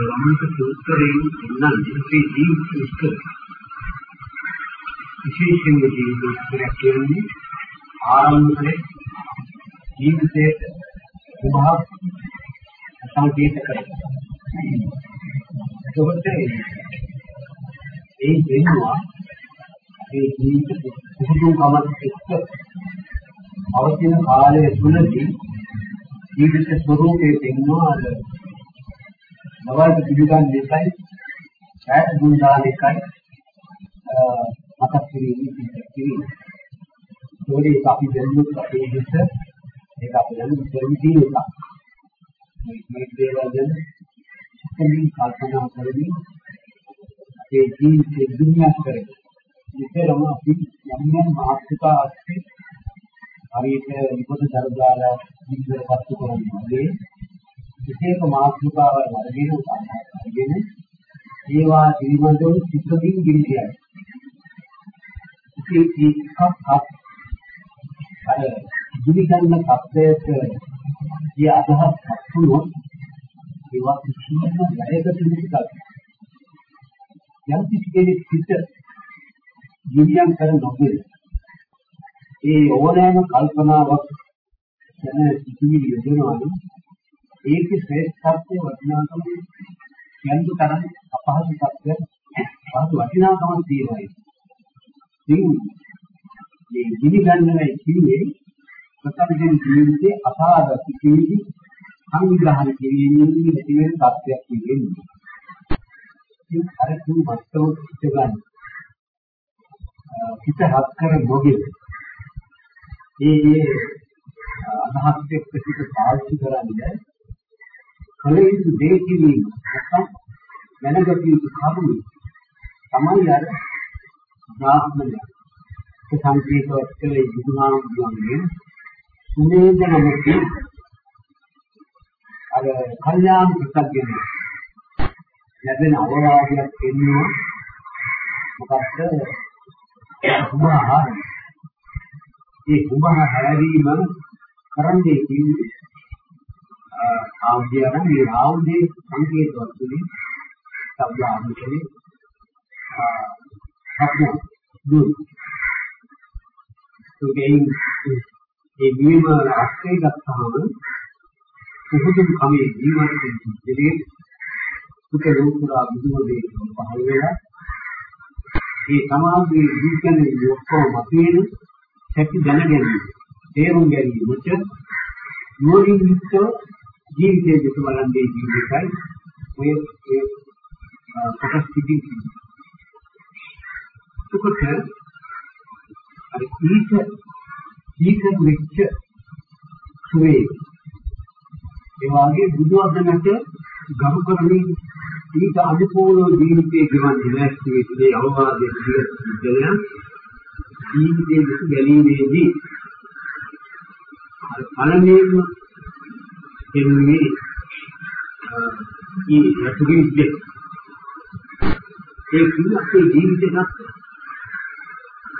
වමන්ත සූත්‍රයෙන් නම් මේ ජීවිත විස්තර විශේෂයෙන් ජීවිත විස්තර කියන්නේ ආරම්භයේ ජීවිතයේ ස්වභාව සංකේත කරනවා. එතකොට ඒ දෙන්නවා ඒ ජීවිත පුදුම කමත් එක්ක අවතින කාලය තුලදී ජීවිත ස්වરૂපයේ දෙන්නවා අර නවල් පිළිගන්න එකයි ඡාය දුන්දාන එකයි මතක් කිරීමේ පිළිතුරු. ඒකේ අපි දැනුත් අපේ හිත ඒක අපි දැනුත් දෙවිදී එක. මේ දේවල් ගැන සිතින් කල්පනා කරමින් ඒ ජීවිතේ දුන්නා කරේ. විතරම අපි යම් යම් මාත්‍රිකා අස්සේ හරියට විපත දරදාලා විතර පත්තු කරනවා වගේ විශේෂ මාත්‍රිකාවල් අරගෙන අරගෙන ඒවා පිළිබඳව සිතකින් ගිනියයි. ඉතින් ඒකක් අර දිවිගන්න තත්ත්වයට ඒ අදහස් හසුනොත් ඒවා කිසිම වැයකට නිකල්. යම් කිසි කෙනෙක් සිත ගිනියම් කර නොගෙන ඒ ඕනෑම කල්පනාවක් ගැන සිතිවිලි යොදනවා නම් ඒකේ ශ්‍රේෂ්ඨත්වයේ වටිනාකම කියන්න තරම් අපහසු තත්ත්වයක් පහසු වටිනාකමක් තියෙනවා. ඉතින් මේ ගිනි ගන්නවයි කියන්නේ ප්‍රකෘතින් ජීවිතයේ අසාධක කිවිදි සංවිධානය කිරීමේ නැති වෙන තත්ත්වයක් කියන්නේ. ඉතින් අර කුණු මත්තම පිට ගන්න. පිට හත් කර නොගෙන ඒ ඒ අදහස් එක්ක පිට පාවිච්චි කරන්නේ කලින් දේ කිරීම නැත්නම් දැනගත යුතු කරුණු තමයි අර ධාත්මය ඒ සංකේතවත් කලේ බුදුනාම කියන්නේ සුමේදන මුක්ති අර කල්යාණ ප්‍රත්‍යයෙන් ලැබෙන අවවාදයක් එන්නවා. මොකක්ද උදාහරණ ඒ උදාහරණ හැරීම කරන්නේ කියන්නේ ආවදියන මේ ආවදී සංකේතවත් තුලින් શબ્ද අනුකලේ ආ දුක්. ඒකෙන් ඒ නියම අස්සේ ගත්තාම පුදුම කමේ ජීවත් වෙන දෙලේ සුඛ රූපලා බුදුමදේ පහළ වෙලා ඒ සමාධියේ දීකනේ ඔක්කොම මතේන සැටි දැනගැනීම. තේරුම් ගැනීමට නුවණින් යුක්ත ජීවිතයේ දෙක බලන්නේ ජීවිතයි ඔය ඒ කොටස් පිටින් සුඛත අර ඊට ඊට වෙච්ච සුවේ ඒ වගේ බුදුවදනට ගරු කරමින් ඊට අනුකූලව ජීවිතයේ ගෙවන්නේ නැති වෙන්නේ අවවාදයේ පිළිදෙන ජීවිතයේ දෙක ගැලීමේදී අර පළමුවෙන්ම එන්නේ ඊ රතුගේ ඒ කිව්වේ ජීවිතයක්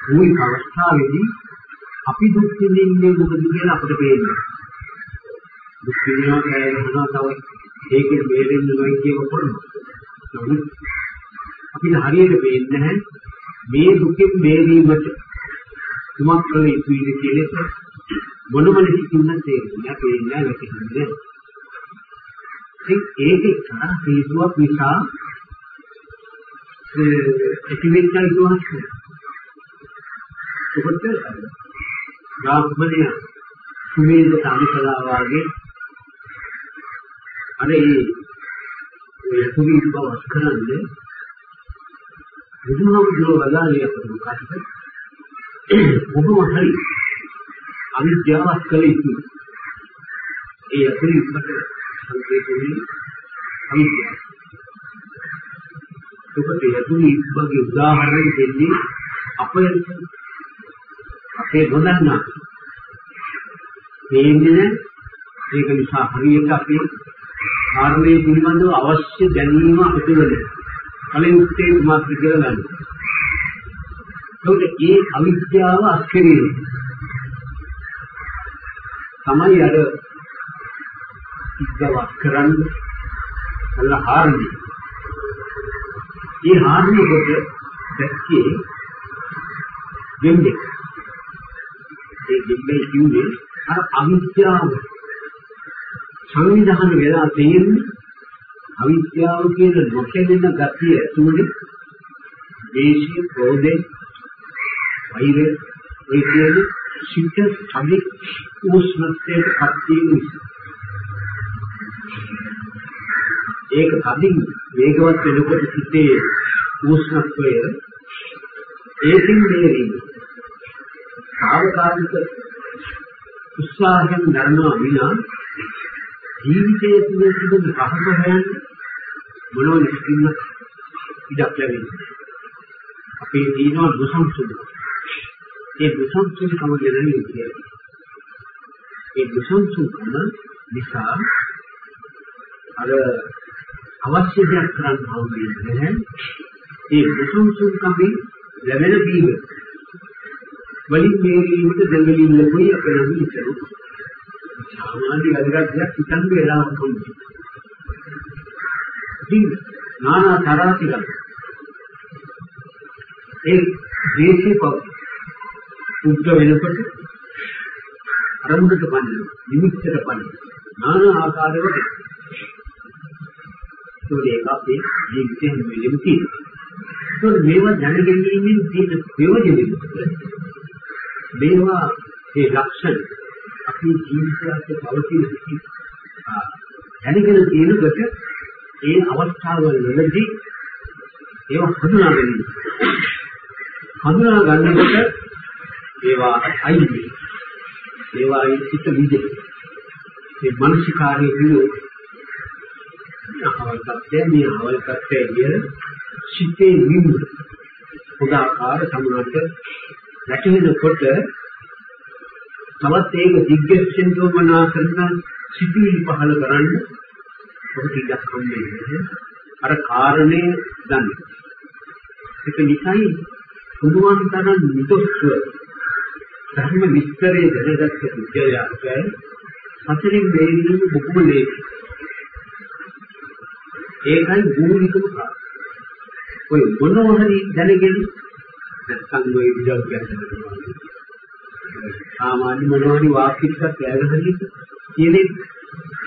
මූලික අවස්ථාවේදී අපි දුක් විඳින්නේ මොකද කියලා අපිට පේන්නේ. දුක් විඳිනවා කියනවා තව ඒකේ බේරෙන්න නොයි කියව පොඩි. නමුත් අපිට හරියට පේන්නේ නැහැ මේ දුකෙන් බේරීමට කුමක් කළ යුතුද කියන එක මොනම ලෙසකින්ද තේරෙන්නේ පේන්නේ නැහැ. ඉතින් ඒකේ කාර හේතුවක් නිසා ඒ එකිනෙකා දුවහක් ඒකට බ්‍රාහ්මණය සුමේද සාමිකලා වාගේ අර ඒ සුමේද බවක් කරන්නේ බුදුහාමුදුරුවෝ වදාළේ අපට මොකක්ද ඔබම හරි අවිද්‍යාවක් කළ යුතුයි ඒ අතරින් මට සංකේතෙන්නේ අවිද්‍යාව ඒකට යතුනි ඉස්බගේ උදාහරණ දෙන්නේ අපේ අපේ නොදන්නා තේන්නේ ඒක නිසා හරියට අපි කාර්යයේ පිළිබඳව අවශ්‍ය දැනීම අපිට වෙනවා. කලින් උත්තේ මාත්‍ර කියලා ගන්න. ඒකට ඒ අවිද්‍යාව අස්කරේ තමයි අර ඉස්සවක් කරන්න කළ හාරන්නේ. ඒ හාරන්නේ කොට දැක්කේ ගෙම්බෙක්. ඒ ගෙම්බේ කිව්වේ අර අවිද්‍යාව සංවිධානය වෙලා තියෙන්නේ අවිද්‍යාව කියන නොකෙනෙන ගතිය ඇතුළේ දේශීය ප්‍රෝධේ වෛරය ඒ කියන සිත සමි උෂ්ණත්වයට පත් වීම. ඒක කදින් වේගවත් වෙනකොට සිතේ උෂ්ණත්වය ඒකින් මෙහෙරින් සාවකාලික උත්සාහයෙන් දරනවා විනා ජීවිතයේ තුල තිබෙන පහස හොයන්න මොනෝ නිස්කින්න ඉඩක් ලැබෙන්නේ? අපේ තියෙනවා දුසංසුද. ඒ දුසංසුකම ගැන කියන්නේ ඒ දුසංසුකම නිසා අර අවශ්‍ය දෙයක් කරන්න හම්බෙන්නේ නැහැ ඒ දුසංසුකමෙන් ලැබෙන දීව වලින් මේකීමට දෙවලින් ලැබුයි අපේ නම් ඉතරු. සාමාන්‍ය අධිරාජ්‍යයක් හිතන් වෙලාවක් කොහොමද ඉතින් නානා තරාතිරක් ඒ දේශේ පව උද්ද වෙනකොට අරමුණට පන්නේ නිමිත්තට පන්නේ නානා ආකාරවල ඒක අපේ ජීවිතයෙන් මෙලෙම තියෙනවා. ඒත් මේවා දැනගැනීමෙන් තියෙන ප්‍රයෝජනෙ මේවා ඒ ලක්ෂණ අපේ ජීවිතයට පවතින දැනගෙන තියෙනකොට ඒ අවස්ථාවවලදී ඒවා හඳුනා ගැනීම. හඳුනා ගන්නකොට ඒවා අයිති ඒවා ඉතිත විදේ මේ මානසිකාරයේ විදිහට අවල්පත්තේ මේ අවල්පත්තේ කියන සිතේ නිම්ම උදාකාර සමානට වැටෙනකොට තවත් ඒක දිග්ගැස්සෙන් තෝමනා කරන සිතුවිලි පහල කරන්න ඔබ ටිකක් හම්බෙන්නේ අර කාරණේ දන්නේ. ඒක නිසායි පුදුමන් තරම් නිතොස්ව ධර්ම විස්තරයේ දැනගත්ත විද්‍යාවකයි සතරින් දෙයින් බොකුම ලේසි. ඒකයි මූලිකම කාරණා ඔය මොනවා හරි දැනගෙන නැත්නම් ඔය විදිහට කියන්නේ සාමාන්‍ය මොනවාරි වාක්‍යයක් ඇගහන්නේ කියන්නේ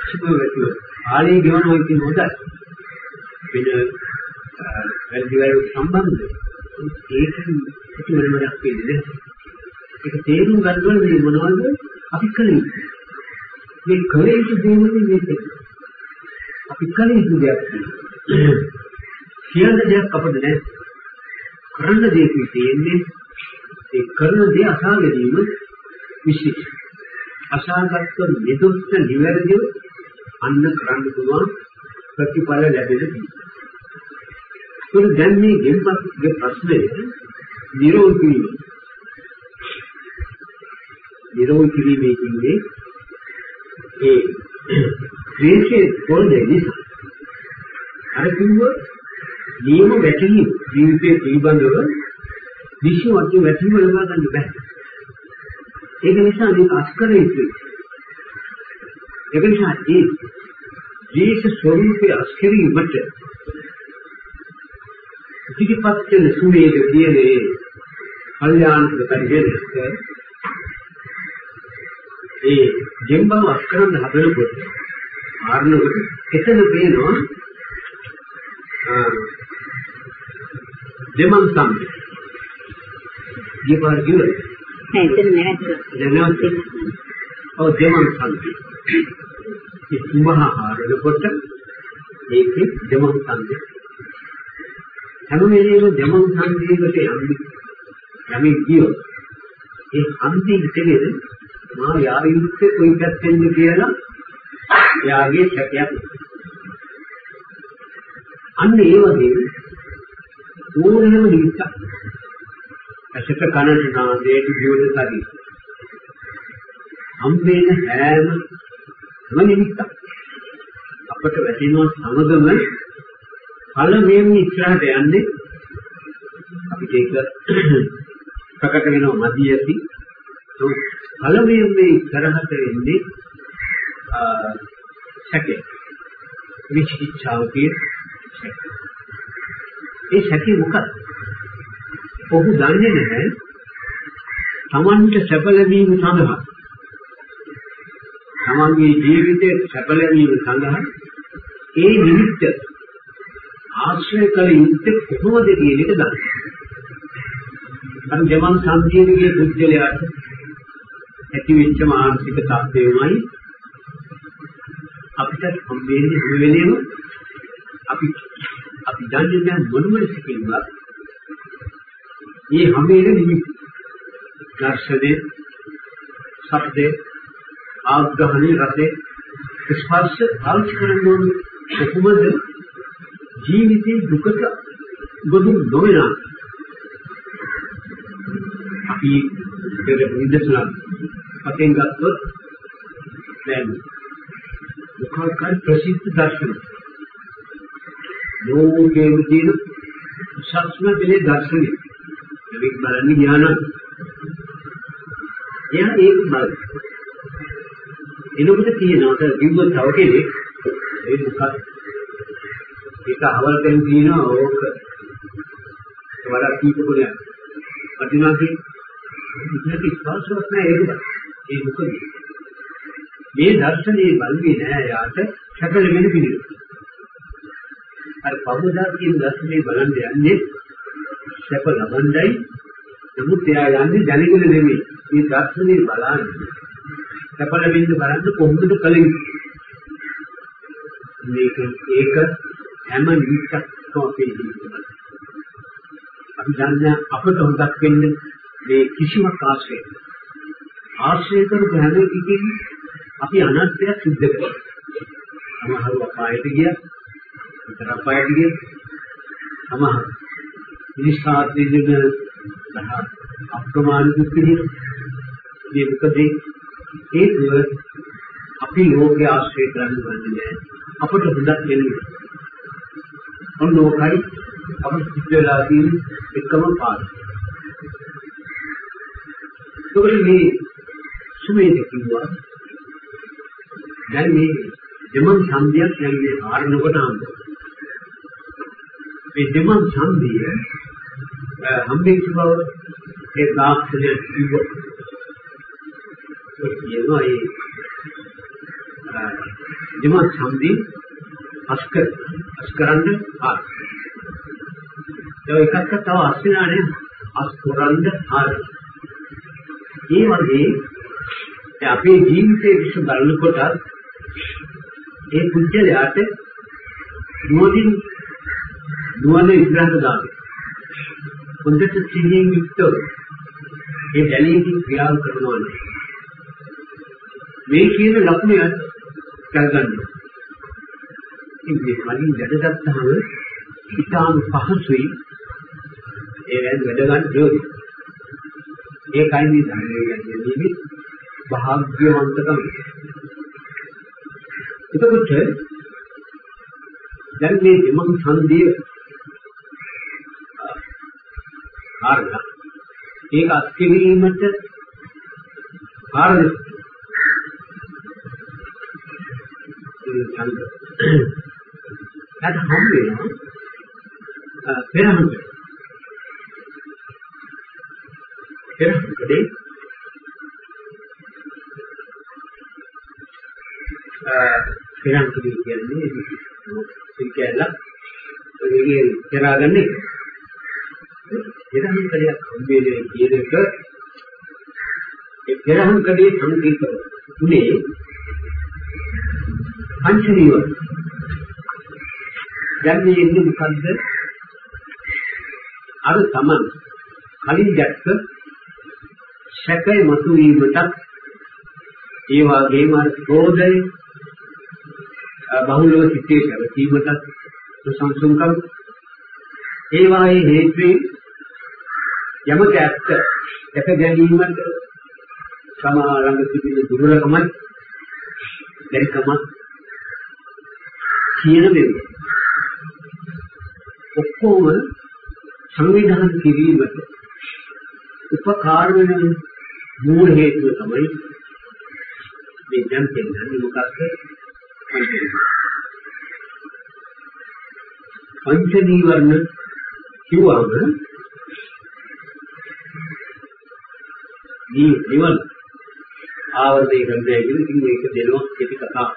සිපුව වැටියෝ ආලේ ගෙවනවා කියන හොඳයි. වෙන වැඩි වල සම්බන්ධ ඒකෙන් කිසිම වෙනමක් වෙන්නේ ඒක තේරුම් ගන්නවල මේ මොනවද අපි කලේ මේ කලේ දේවල් මේක අපි කලේ දෙයක් කියන දෙයක් අපිට නැහැ කරන්න දෙයක් තියෙන්නේ ඒ කරන දේ අසා ගැනීම විශේෂ. අසාගත නිදුස්ස නිවැරදිව අන්න කරන්න පුළුවන් ප්‍රතිඵල ලැබෙන ඒක දැන් මේ ගෙම්පත්ගේ ප්‍රශ්නය නිරෝධ කිරීම. නිරෝධ කිරීමේ කියන්නේ ඒ ක්‍රේෂයේ පොළේ නිසා අර කිව්ව නියම වැටහීම ජීවිතයේ පිළිබඳව විශ්වාසය වැටීම ලබා ගන්න බෑ. ඒක නිසා මේක අස්කරේ යුතුයි. ඒක නිසා ඒ ජීවිත ස්වરૂපයේ අස්කරීමට ඉතිපත් වෙන සුමේද කියන්නේ කල්යාණ ප්‍රතිජනක ඒ ජෙම්බව අස්කරන්න හදනකොට ආරණකොට එතන පේනවා දෙමන් සම්පේ ගියපාර කිව්වද? නෑ එතන නැවතුණා. ඔව් දෙමන් සංකේ. ඒ කුඹහා ආරෙනකොට ඒකේ දෙමන් සංකේ. හැම වෙලේම දෙමන් සංකේකට යන්නේ. යමේ කියෝ. ඒ අන්තිම දෙකේ මා යාවින්නේ කොයි පැත්තෙන්ද කියලා එයාගේ සැකයක්. අන්න ඒ වගේ ඕනෑම නිමිත්තක් ඇසට කනට නාසයට දිවට සරි හම්බෙන හැම මනිමිත්ත අපට වැටෙනවා සමගම පළමුවෙන් ඉස්සරහට යන්නේ අපිට ඒක ප්‍රකට වෙනවා මදි ඇති. පළමුවෙන් මේ ඉස්සරහට එන්නේ සැකේ. විචිකිච්ඡාව කිය සැකේ. ඒ සැකේ මොකක්ද? ඔහු දන්නේ නැහැ තමන්ට සැප ලැබීම සඳහා තමන්ගේ ජීවිතයේ සැප ලැබීම සඳහා ඒ නිමිත්ත ආශ්‍රය කළ යුත්තේ කොහොමද කියන එක දන්නේ. අර ජමන් සම්පීර්ණයේ බුද්ධලයාට ඇති වෙච්ච මානසික තත්ත්වයමයි අපිට හම්බෙන්නේ හැම වෙලේම අපි අපි දන්නේ නැහැ මොනම සිකින්වත් මේ හැමෙන්නේ නිමිති දර්ශනේ ශබ්දේ ආග්‍රහණේ රසේ ස්පර්ශ පාවිච්චි කරන්න ඕනේ. කොහොමද ජීවිතේ දුකට ගොනු නොවන අපි ඒක නිදර්ශන පතෙන් ගත්තොත් දැන් මොකක්ද ප්‍රසිද්ධ දර්ශන. ලෝකයේ තියෙන සත්‍ය දෙලේ දර්ශනය. ඒක බලන්නේ ඥාන එයා ඒක බලන. එනකොට තියෙනවා අර කිව්වොත් තව කෙනෙක් ඒ මොකක්ද ඒක අවල් දෙන්න තියෙනවා ඕක වඩා කීපකුලයක් වටිනාකි ඉතින් ස්පර්ශවත් නැහැ ඒක. ඒ මොකද මේ දර්ශනේ බලන්නේ නෑ යාට සැකල වෙන පිළිවෙල අර පබුදා කියන දර්ශනේ බලන්න යන්නේ සැප ලබන්නයි. නමුත් එයා යන්නේ දැනගෙන නෙමෙයි. මේ දර්ශනේ බලන්නේ. සැප ලැබෙන්න බලන්න කොහොමද කලින් මේක ඒක හැම නිමිත්තක්ම අපේ ජීවිතවල. අපි දන්නේ අපට හොදක් වෙන්නේ මේ කිසිමක් ආශ්‍රය ආශ්‍රය කරපු හැම එකකින් අපි අනර්ථයක් සිද්ධ කරනවා. සමහරව අපායට ගියා විතර අපායට ගියා. සමහර මිනිස්සාත් දෙන්න සහ අප්‍රමාණ දුක්ඛිත මේ මොකද ඒකව අපි ලෝකයේ ආශ්‍රය කරන්නේ නැහැ. අපට හොඳක් වෙන්නේ. ඔන්න ඕකයි අපිට සිද්ධ වෙලා තියෙන එකම පාඩම. ඒකවල මේ සුමේද කිව්වා දැන් මේ දෙමන් සම්දියක් කියන්නේ ආරණකොට ආන්ද. මේ දෙමන් සම්දිය හම්බෙච්ච බව ඒ දාක්ෂණය කිව්වා. ඒ කියනවා ඒ දෙමන් සම්දී අස්කර අස්කරන්න ආර. ඒ එකක්ක තව අස්විනානේ අස්කරන්න ආර. ඒ වගේ අපේ ජීවිතයේ විශ්ව බලනකොට ඒ පුද්ගලයාට නුවණින් නුවණ විග්‍රහ දාන්න. හොඳට සිහියෙන් යුක්තව ඒ දැලීමකින් ක්‍රියාව කරනවා. මේ කියන ලක්ෂණය කරගන්න. ඉතින් කලින් වැඩගත්තාම ඉතාම පහසුයි ඒ වැඩ ගන්න යෝගි. ඒකයි මේ ධර්මයේ කියන්නේ භාග්‍යවන්තකම. එතකොට දැන් මේ දෙමන් සංදිය කාරණා. ඒක අත්විඳීමට කාරණා. ඡන්ද නැත්නම් හම් වෙනවා පෙරහන් පෙරහන්කදී පෙරහන්කදී කියන්නේ සිල්කැලක් ඔයගේ පෙරාගන්නේ පෙරහන්කඩයක් හම්බෙන්නේ කියන එක. ඒ පෙරහන්කඩේ සංකීර්ණ තුනේ පංච නිවන දැන් මේ ඉන්නේ මොකද්ද? අර තමන් කලින් දැක්ක සැකය මතුවීමට ඒ වගේම අර ක්‍රෝධය බහුලව සිටේ පැවතීමට සංසුන්කම් ඒ වායේ හේතුවේ යමක ඇත්ත දැක ගැනීමට සමාලංග සිටින දුර්ලභමයි දෙකම කියන දේ ඔක්කොම සංවිධානය කිරීමට උපකාර වෙන මූල හේතුව තමයි මේ දැන් කියන්නේ මොකක්ද? පංච නීවරණ කිව්වම මේ නිවන ආවර්තය කරන්නේ කියලා ඉතින් මේක දෙනවා කෙටි කතා.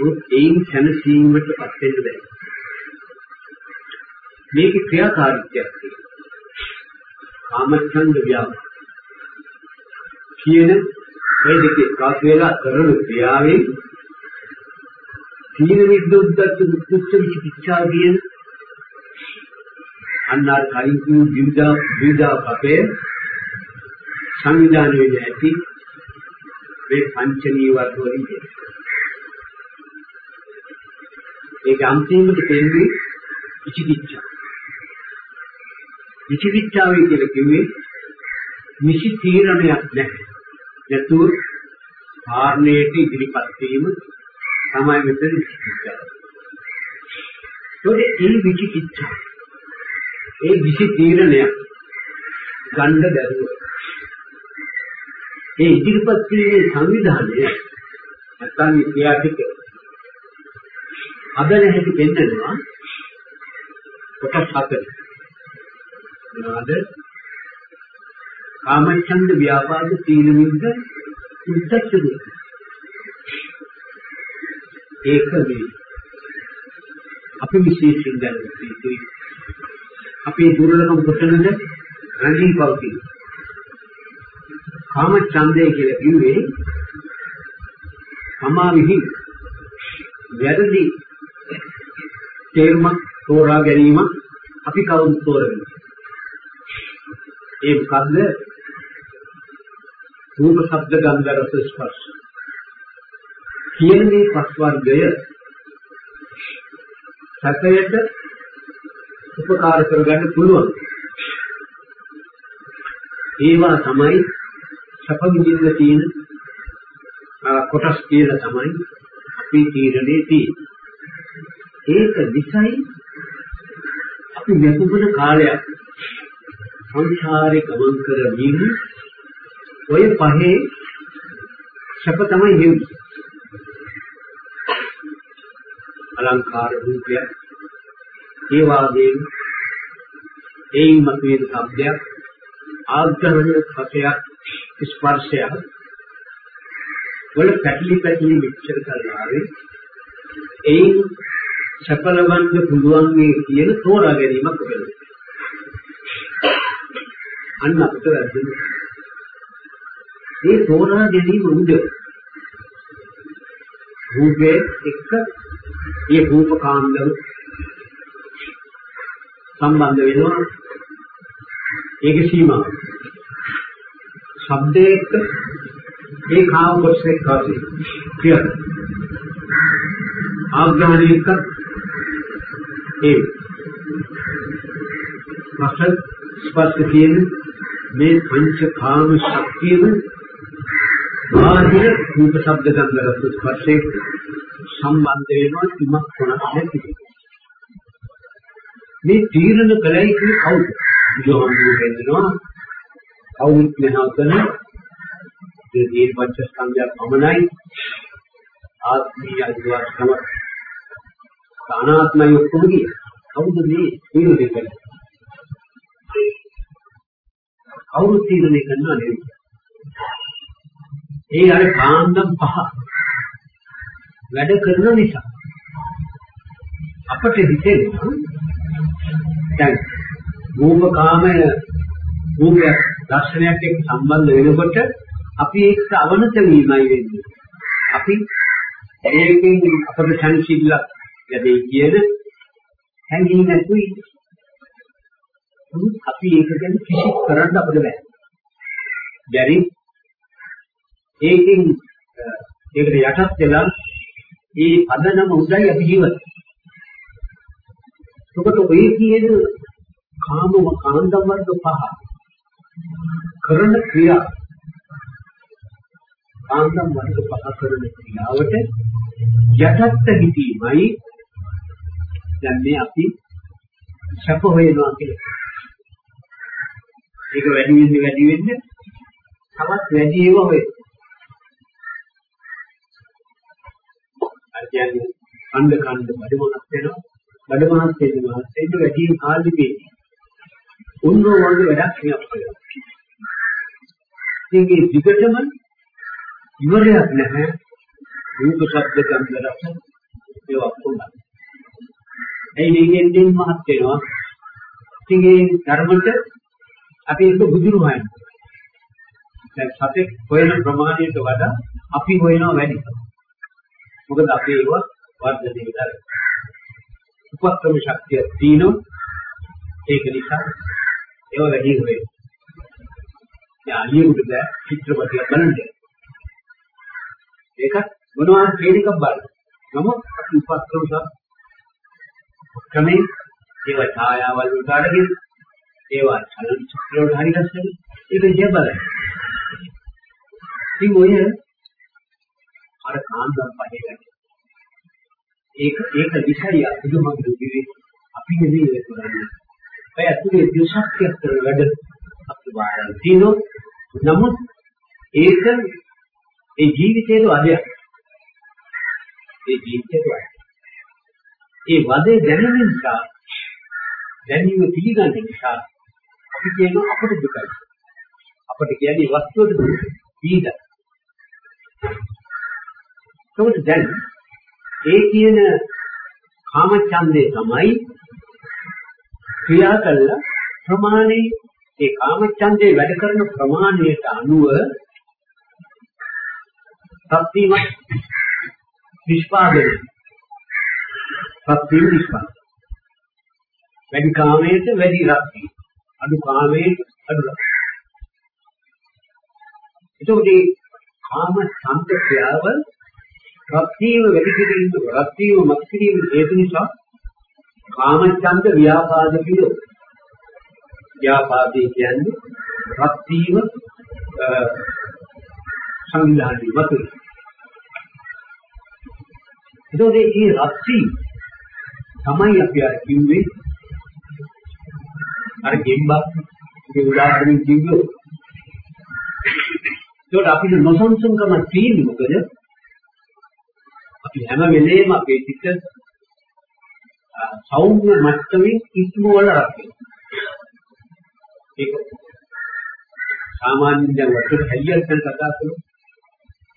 උත් ඒන් සැනසීමට පත් වෙන්න බෑ. මේකේ ක්‍රියාකාරීත්වයක් තියෙනවා. කාමච්ඡන්ද ව්‍යාපාර. කියන මේ දෙකේ කාස් වේලා කරන ක්‍රියාවෙන් සීල විද්දුද්දත් දුක්ඛ විචිකිච්ඡා කියන අන්නාර කයින් කු විවිධ විවිධ අපේ සංවිධානය වෙන්නේ ඇති මේ පංච නීවරණ වලින් ඒක අන්තිමට දෙන්නේ විචිකිච්ඡා. විචිකිච්ඡාවයි කියලා කිව්වේ නිසි තීරණයක් නැහැ. නැතුව කාරණයට ඉදිරිපත් වීම තමයි මෙතන විචිකිච්ඡාව. ඒ විචිකිච්ඡා ඒ විසි තීරණයක් ගන්න බැරුව ඒ ඉදිරිපත් කිරීමේ සංවිධානය නැත්නම් ක්‍රියා ටික අද නැහැටි පෙන්නනවා කොටස් හතර. මොනවාද? කාමච්ඡන්ද ව්‍යාපාද තීන මිද්ද උද්දච්ච ඒක මේ අපි විශේෂයෙන් දැනගන්න යුතුයි. අපේ දුර්ලභම කොතනද? රැඳී පවතින. කාමච්ඡන්දය කියලා කිව්වේ සමාවිහි වැරදි තේරුමක් තෝරා ගැනීම අපි කවුරුත් තෝරගන්නේ. ඒ මොකද්ද? රූප ශබ්ද ගන්ධ රස ස්පර්ශ කියන මේ පස් වර්ගය සැපයට උපකාර කරගන්න පුළුවන්. ඒවා තමයි සැප විඳින්න තියෙන කොටස් කියලා තමයි අපි තීරණේ තියෙන්නේ. ඒක විසයි අපි මෙතුපන කාලයක් සංසාරේ ගමන් කරමින් ඔය පහේ සැප තමයි හෙව්වේ. අලංකාර රූපය. ඒ වාගේම ඒයින් මතුවෙන ශබ්දයක් ආග්‍රහණ සතයක් ස්පර්ශයක් වල පැටලි පැටලි මික්සර් කරලාවේ ඒයින් සැපලවන්න පුළුවන් මේ කියන තෝරා ගැනීමක් වෙනවා. අන්න අපිට වැරදුනේ. මේ තෝරා ගැනීම උද රූපේ එක්ක මේ රූප කාණ්ඩව සම්බන්ධ වෙනවා ඒක සීමාව. ශබ්දයක ඒ කාම කොටසේ කාසි ක්‍රියා. ආග්‍රහණයක ඒ රස ස්පර්ශ කියන මේ පංච කාම ශක්තියම බාහිර රූප ශබ්ද ගන්ධ රස ස්පර්ශේ සම්බන්ධ වෙනවා කිමක් කොනක් නැති. මේ තීරණ කලයි කිය කවුද? බුදුහාමුදුරුවෝ කියනවා කවුරුත් මෙහාතන මේ පංචස්කන්ධය පමණයි ආත්මීය අධිවාසම අනාත්මය ඔක්කොම කිය. කවුද මේ තීරණය කළේ? කවුරු තීරණය කරනවා නෙවෙයි. ඒ අර කාන්දම් පහ වැඩ කරන නිසා අපට හිතෙනවා දැන් රූපකාමය රූපයක් දර්ශනයක් එක්ක සම්බන්ධ වෙනකොට අපි ඒක අවනත වීමයි වෙන්නේ. අපි ඒකෙන් අපට සංසිල්ලක් ලැබෙයි කියන හැඟීම නැතුයි. අපි ඒක ගැන කිසි කරන්න අපිට බෑ. බැරි ඒකෙන් ඒකට යටත් වෙලා ඒ පදනම උදයි අපි ජීවත්. ඔබට ඔය කියන කාම කාන්දම් වර්ග පහ කරන ක්‍රියා කාන්දම් වර්ග පහ කරන ක්‍රියාවට යටත් හිතීමයි දැන් මේ අපි සැප හොයනවා කියලා. ඒක වැඩි වෙන්නේ වැඩි වෙන්නේ තවත් වැඩි ඒවා හොයනවා. අර කියන්නේ කණ්ඩ කණ්ඩ බඩමනක් වෙනවා. බඩමනක් වෙන මාසෙට වැඩි කාලෙ වෙන්නේ. උන්නෝ වගේ වැඩක් නේ අපිට. ඉතින් ඒ දිගටම ඉවරයක් නැහැ. රූප ශබ්ද ගන්ධ රස ඒ ඔක්කොම. ඒ නිගෙන් දින් මහත් වෙනවා. ඉතින් ඒ ධර්මත අපි ඒක බුදුරු හොයන. දැන් සතෙක් හොයන ප්‍රමාණයට වඩා අපි හොයනවා වැඩි. මොකද අපි ඒව වර්ධනය කරලා. උපක්‍රම ශක්තිය තියෙනවා. ඒක නිසා ඒව වැඩි වෙයි. දැන් අලියෙකුට බෑ චිත්‍රපටිය බලන්න. ඒකත් මොනවද කියන එක බලන්න. නමුත් අපි උපක්‍රම ක්‍රමේ ඒවා ඡායාවල් වලට අරගෙන ඒවා චලන චිත්‍ර වලට හරි ගස්සන ඒක දිහා බලන්න. ඉතින් ඔය අර කාන්දම් පහේ ගන්න. ඒක ඒක විෂය අදුමඟු දිවි අපි නෙවෙයි ඒක කරන්නේ. ඔය ඇතුලේ දුෂක්තිය කරන වැඩ අපි වාරන් තිනෝ නමුත් ඒක ඒ ජීවිතේට වදයක්. ඒ ජීවිතේට වදයක්. ඒ වදේ දැනෙන නිසා දැනීම පිළිගන්න නිසා අපි කියන අපට දුකයි. අපට කියන්නේ වස්තුවට දුක. පීඩ. ඒකත් දැන් ඒ කියන කාමච්ඡන්දේ තමයි ක්‍රියා කළ ප්‍රමාණය. ඒ කාමච්ඡන්දේ වැඩ කරන ප්‍රමාණයට අනුව සත්‍යම නිෂ්පාදනය. සත්‍යම නිෂ්පාදනය. වැඩි කාමයට වැඩි රක්තිය. අඩු කාමයට අඩු රක්තිය. එතකොට මේ කාම සංක ක්‍රියාව රක්තියව වැඩි කිරීම රක්තියව මත් කිරීම හේතු නිසා කාම ඡන්ද ව්‍යාපාද කියන ව්‍යාපාදේ කියන්නේ රක්තියව සංවිධානයේ වතු එතකොට මේ රක්තිය තමයි අපි අර කිව්වේ අර ගෙම්බක් ඒ උදාහරණයක් කිව්වොත්. ඒකට අපිට නොසන්සුන්කම තියෙන්නේ මොකද? අපි හැම වෙලේම අපේ සිත සෞම්‍ය මට්ටමින් ඉක්මවල රකින්න. ඒක සාමාන්‍යයෙන් දැන් වතුර හැලියක් ගැන කතා කරමු.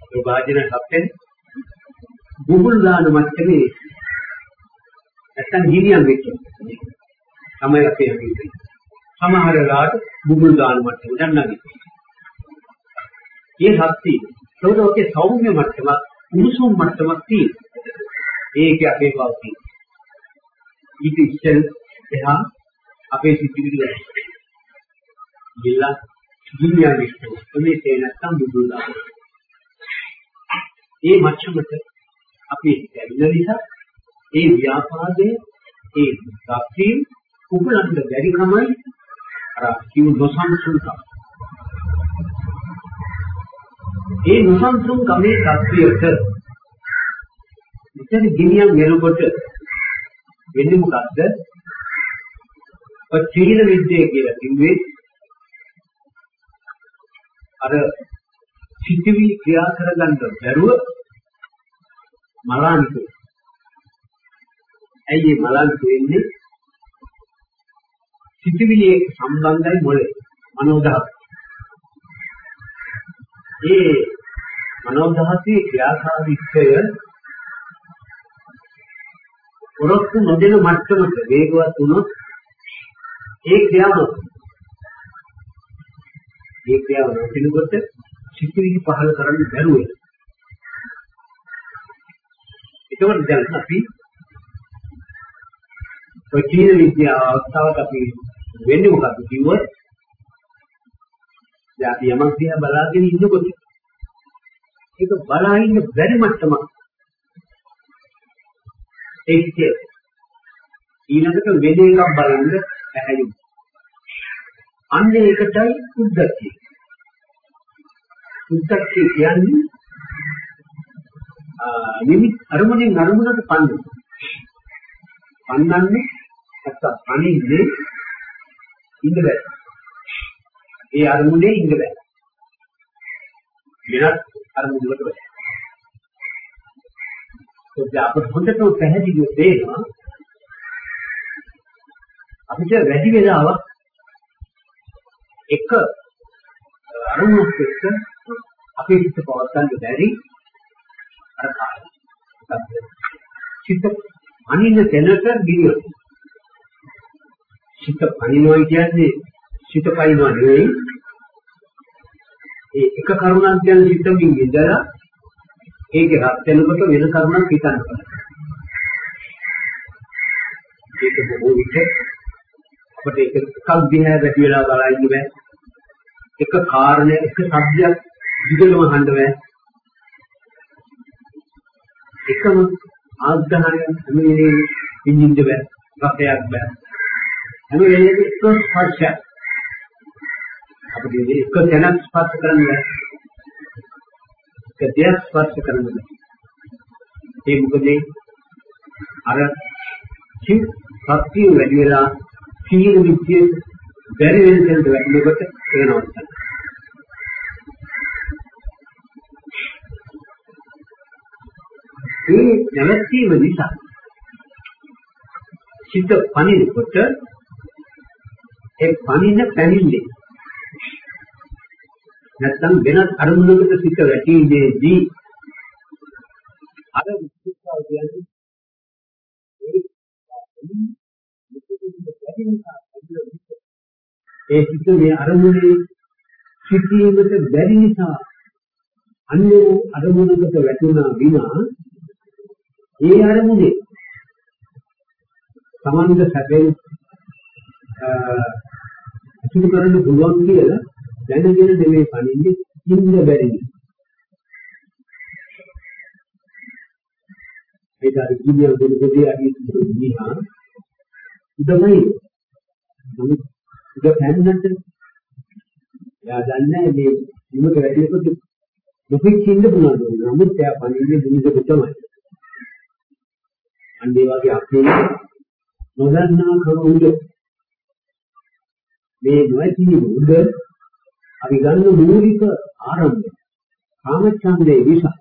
අපේ වාජන හප්පෙන් බුබුල් දාන මට්ටමේ නැත්තම් ගිනියම් වෙච්ච. තමයි අපේ හිතේ. සමහර වෙලාවට බුබුල් දාන මට්ටම දැන් නැගිටිනවා. ඒ ශක්තිය. ඒකට ඔකේ සෞම්‍ය මට්ටමක්, උණුසුම් මට්ටමක් තියෙනවා. ඒක අපේ බව තියෙනවා. ඊට ඉස්සෙල් එහා අපේ සිතිවිලි වැඩි. ගිල්ලා ගින්නියා විශ්ව. මේ තේ නැත්තම් බුදුලා. ඒ මට්ටමට අපි ඇවිල්ලා නිසා ඒ ව්‍යාපාදයේ ඒ ශක්තිය කුපලන්න බැරි කමයි අර කිව් නොසන්සුන්කම. ඒ නොසන්සුන් කමේ ශක්තියට මෙතන ගෙනියන් වෙනකොට වෙන්නේ මොකද්ද? පචීන විද්‍යාව කියලා කිව්වේ අර සිතිවිලි ක්‍රියා කරගන්න බැරුව මලානික. ඇයි මේ මලානික වෙන්නේ? සිතිවිලි සම්බන්ධයි මොලේ මනෝදහස. ඒ මනෝධාතුවේ ක්‍රියාකාරීත්වය ඔරොත්තු නොදෙන මට්ටමක වේගවත් වුණොත් ඒ ක්‍රියාව ඒ ක්‍රියාව නොකිනකොට සිතිවිලි පහල කරන්න බැරුව වෙනවා. ඒකවල දැන් අපි ප්‍රචීන විද්‍යාව අවස්ථාවක් අපි වෙන්නේ මොකක්ද කිව්වොත් දැන් අපි යමක් දිහා බලාගෙන ඉන්නකොට ඒක බලා ඉන්න බැරි මට්ටමක්. ඒක ඊළඟට වෙන එකක් බලන්න ඇහැයි අන්න ඒකටයි උද්දච්චය. උද්දච්චය කියන්නේ නිමි අරමුණෙන් අරමුණට පන්නන පන්නන්නේ නැත්තම් අනින්නේ ඉඳ බැහැ ඒ අරමුණේ ඉන්න බෑ. වෙනත් අරමුණකට බෑ. ඒත් අපිට හොඳටම පැහැදිලිව තේරෙනවා අපිට වැඩි වෙලාවක් එක අරමුණක් එක්ක අපේ හිත පවත්වන්න බැරි අර කාලය. චිත්ත අනින්න තැනට ගියොත් චිත්ත පනිනවා කියන්නේ චිත්ත පනිනවා නෙවෙයි ඒ එක කරුණක් ගැන චිත්තමින් ඉඳලා ඒක රත් වෙනකොට වෙන කරුණක් හිතන්න. ඒක බොහෝ විට අපිට ඒක එකක් දිහා වැඩි වෙලා බලන්න බෑ. එක කාරණය එක શબ્දයක් දිගටම අහන්න බෑ. එකම ආග්‍රහණය හැම වෙලේම ඉඳින්න බෑ. රසයක් බෑ. හැම වෙලේම එක ස්පර්ශයක්. අපිට එක තැනක් ස්පර්ශ කරන්න බෑ. එක දෙයක් ස්පර්ශ කරන්න බෑ. ඒ මොකද අර සිත් සත්‍ය වැඩි වෙලා සීල විද්‍යාව බැරි වෙන දෙයක් වැටෙනකොට වෙනවා. ඒ නැවැත්වීම නිසා සිත පණිනකොට ඒ පණින පැමිණෙන්නේ නැත්තම් වෙනත් අරමුණකට සිත වැටීමේදී අර විස්තරය කියන්නේ ඒ සිත මේ අරමුණේ සිටීමට බැරි නිසා අන්‍ය අරමුණකට වැටුණා විනා ඒ අරමුණේ සමන්ද සැපෙන් අසුරු කරන්න පුළුවන් කියලා දැනගෙන නෙමෙයි පණින්නේ ඉන්න බැරි නිසා. ඒක අර කිවියල් දෙන්නේ අඩිය දිහා උදමයි නමුත් උද පැන්නට යා දන්නේ මේ විමුක වැඩිකොට නොපිට ඉන්න පුළුවන් නමුත් එයා පණින්නේ දුනිසක තමයි අන්න ඒ වගේ අපේ නොදන්නා කරුණ මේ නොඇති උද අපි ගන්න මූලික ආරම්භය කාමච්ඡන්දේ නිසා.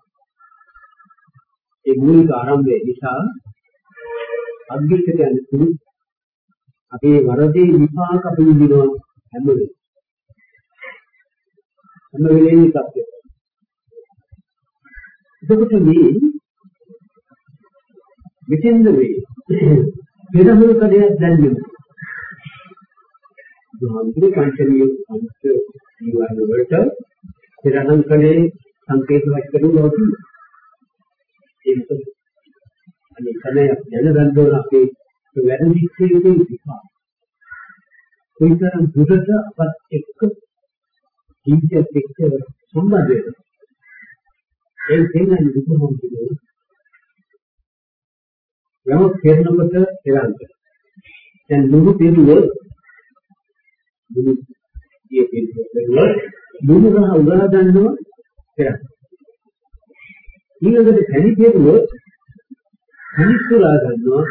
ඒ මූලික ආරම්භය නිසා අද්විත කියන්නේ කුළු අපේ වරදේ විපාක අපි විඳිනවා හැම වෙලේම හැම වෙලේම සත්‍යය. එතකොට මේ මෙතෙන්ද වේ පෙරහුරු කඩයක් දැන්නේ දුහන්තුරු පංචමිය පංච ජීවන වලට පෙරහන් කලේ සංකේත වස්තුන් වලදී ඒක අනේ කලේ දැනගන්න ඕන අපේ වැරදිච්ච එකේ විපාක. කොයිතරම් දුරට අපත් එක්ක ජීවිතයත් එක්ක සම්බන්ධ වෙනවා ඒ තේනයි විකුණුම් කියන්නේ යමක් කරනකොට එරන්ත දැන් නුඹ පිළිවෙල නුඹ කිය පිළිවෙල නුඹ ගහ උදා ගන්නවා එරන්ත ඊළඟට කණි පිළිවෙල කනිස්සුලා ගන්නවා.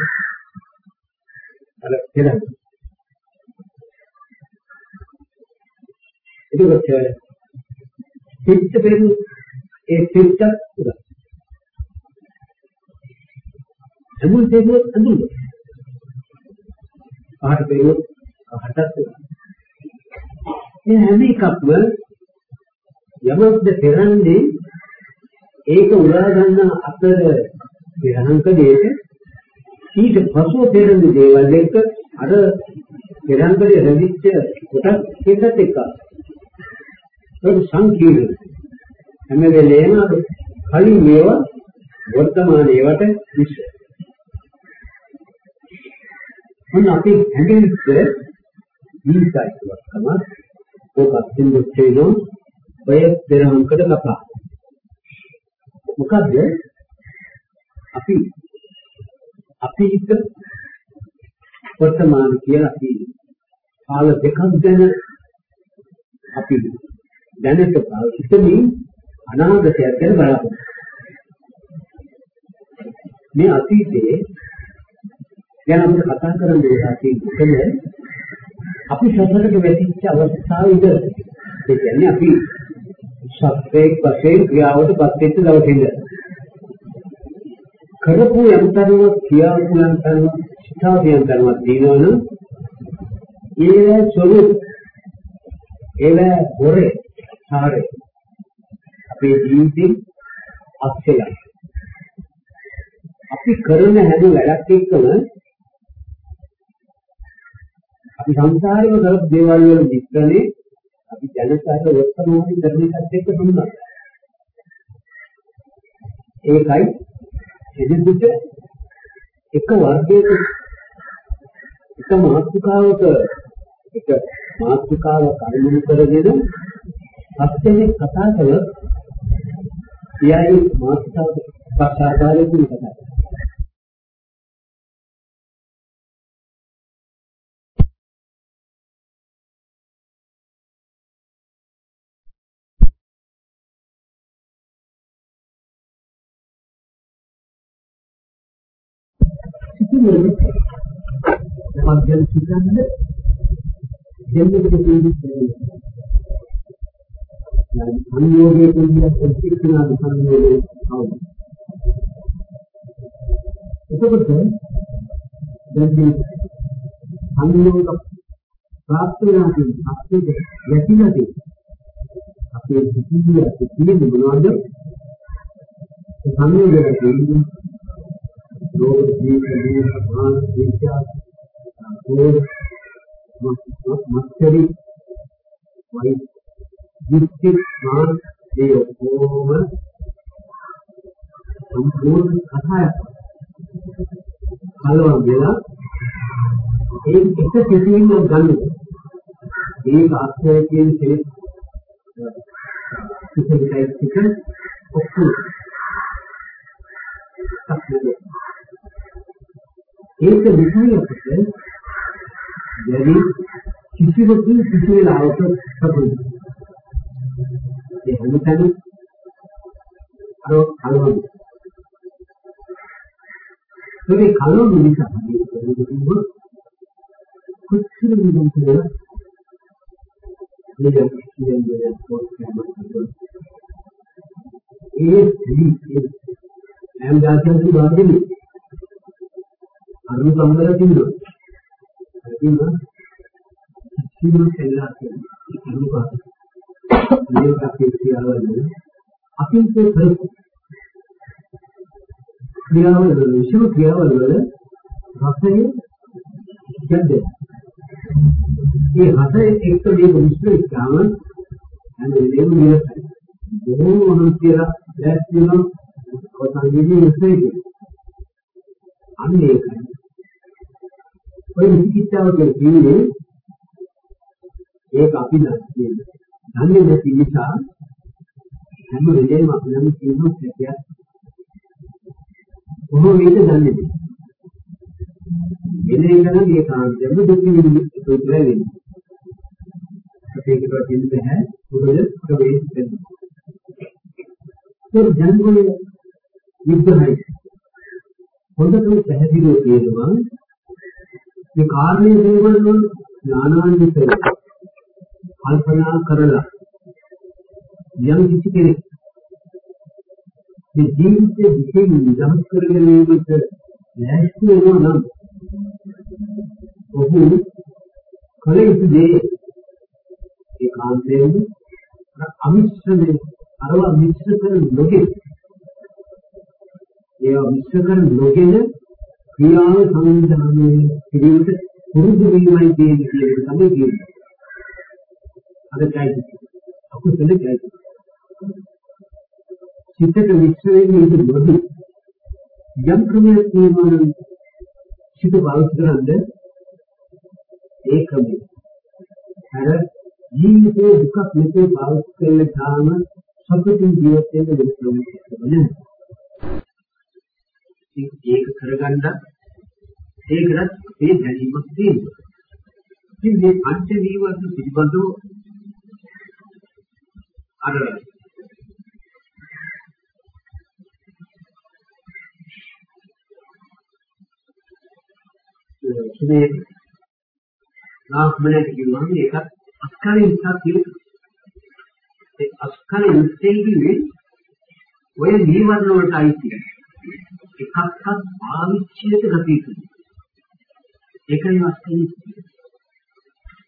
අර එරන්ත එතකොට පිට පෙරු ඒ පිටත් උදා. ඇඳුම් දෙවියෝ ඇඳුම්. පහට දෙවියෝ පහටත් ඒ හැම එකක්ම යමක්ද පෙරන්නේ ඒක උරා ගන්න අතර පෙරහංකදේට ඊට පසුව පෙරන දේවල් එක්ක අර පෙරහංකදේ රැඳිච්ච කොටස් එකත් එක්ක. ඒක සංකීර්ණ. හැම වෙලේම කලින් මේවා වර්තමාන ඒවට විශ්ව. මොන අපි හැඟෙන්න? දීසයි කියනවා ඕකත් දෙන්නොත් ඔය දෙරහංකඩ කතා මොකද්ද? අපි අපි හිත වර්තමාන කියලා අපි කාල දෙකක් ගැන අපි දැනට හිතමින් අනාගතයක් ගැන බලාපොරොත්තු මේ අතීතයේ ගැන අපිට කතා කරන්න වෙලා තියෙන්නේ අපි සසරට වැටිච්ච අවස්ථාව ඉද ඒ කියන්නේ අපි සත්‍යයක් වශයෙන් ක්‍රියාවට පත් වෙච්ච දවසේ ඉඳලා කරපු යන්තරම කියාපු යන්තරම සිතාපු යන්තරම තියෙනවනම් ඒ සොරු ඒ හොරේ සාරේ අපේ ජීවිතේ අත්‍යලයි අපි කරන හැම වැඩක් එක්කම අපි සංසාරේම කරපු දේවල් වල මිශ්‍රණේ අපි ජනසාර වර්තමාන ධර්ම එකත් එක්ක සම්බන්ධයි. ඒකයි එදිට එක වර්ගයක එක මාතෘකාවක එක මාතෘකාවක් අනුමුණු කරගෙන හස්තෙන් කතා කළොත් එයාගේ මාතෘකාව සාකාරයෙන් කතා කරනවා. සිටිනේ මධ්‍යම සිතන්නේ දෙන්නකට තේරුම් ගන්න. අනියෝගයේ කියන ප්‍රතික්‍රියා සංයෝගයේ අවු. එතකොට දැන් මේ අනියෝග ප්‍රාප්ත වෙනාදී අපේ යටිනදී අපේ සිතිවිලි තියෙන්නේ මොනවද? සංයෝගයේ තියෙන්නේ लोग जीव रहे भगवान विद्या मत्सरी युक्तिमान देव संपूर्ण कथा කලවම් වෙලා ඒ එක කෙටියෙන්ම ගන්න. මේ ආශ්‍රයයෙන් කෙලෙස් සිතේ ටික ඔක්කොම ඒක විසයි අපිට යදි කිසිවකින් කිසි වෙලාවක සතුයි. ඒ හැමතැන අර කලවම්. ඒ කලවම් නිසා මේක කොච්චර විදිහට කියලා මේ කියන්නේ ඒ ඒ හැම જાතියකම වාදෙන්නේ අරුණ සම්බල තියෙනවා. තියෙනවා. කිසිම කෙල්ලක් තියෙනවා. මේක අපේ ක්‍රියාවල අපිට කරපු ක්‍රියාවල විශේෂ ක්‍රියාවල වල රසයේ ගැඹේ. ඒ රසයේ එක්ක මේක විශ්ලේෂණය කරන හැම වෙලේම නිරසයි. බොහෝ මොහොතේලා දැස් වෙනවා. අවසානයේදී විශ්ලේෂණය. අන්න ඒකයි. ඔය විචිකිච්ඡාව කියන්නේ ඒක අපි දන්නේ දන්නේ නැති නිසා හැම වෙලේම අපි නම් කියන සත්‍යයක් කොහොම මේක දන්නේ නැහැ. මෙන්න ඒක නම් ඒ කාන්තෙම දුක් විඳින්න උත්තරය වෙන්නේ. අපේකට දෙන්න බෑ මොකද ප්‍රවේශ වෙනවා. ඒ ජන්මයේ යුද්ධයි හොඳටම පැහැදිලිව කියනවා මේ කාර්ය දේවල් වල ඥානාන්විත කල්පනා කරලා යම් කිසි කෙනෙක් මේ ජීවිතයේ විශේෂ නිදහස් කරගැනීමට ලෑස්ති වෙනවා නම් ඔහු කල යුතු දේ ඒකාන්තයෙන් අමිශ්‍රනේ අරව මිශ්‍ර කර නොගේ ඒවා මිශ්‍ර කර නොගෙන ක්‍රියාව සංවිධානය කිරීමට පුරුදු වීමයි කියන්නේ කියන එක තමයි කියන්නේ. අද කයිද? අකුසල කයිද? චිත්තක මිශ්‍ර වෙන්නේ ඒක නොදි. යම් ක්‍රමයක් තියෙනවා චිත්ත බලස් කරන්නේ ඒ ක්‍රමය. අර ජීවිතේ දුකක් මෙතේ බලස් කරන තාම සතුටින් ජීවත් වෙන්න දෙයක් නෑ. ඒක කරගන්න ඒකවත් මේ දැනීමක් තියෙනවා. ඉතින් මේ පංච නීවරණ පිළිබඳව අර මේ නාස්මලට කියනවා මේකත් අස්කරේ නිසා තියෙනවා. ඒ අස්කරේ ඉස්සෙල්දී ඔය නීවරණ වලට අයිති එකක් එකක්වත් ආවිච්ඡේද ගතිය යුතුයි. ඒකයි වස්තුවේ.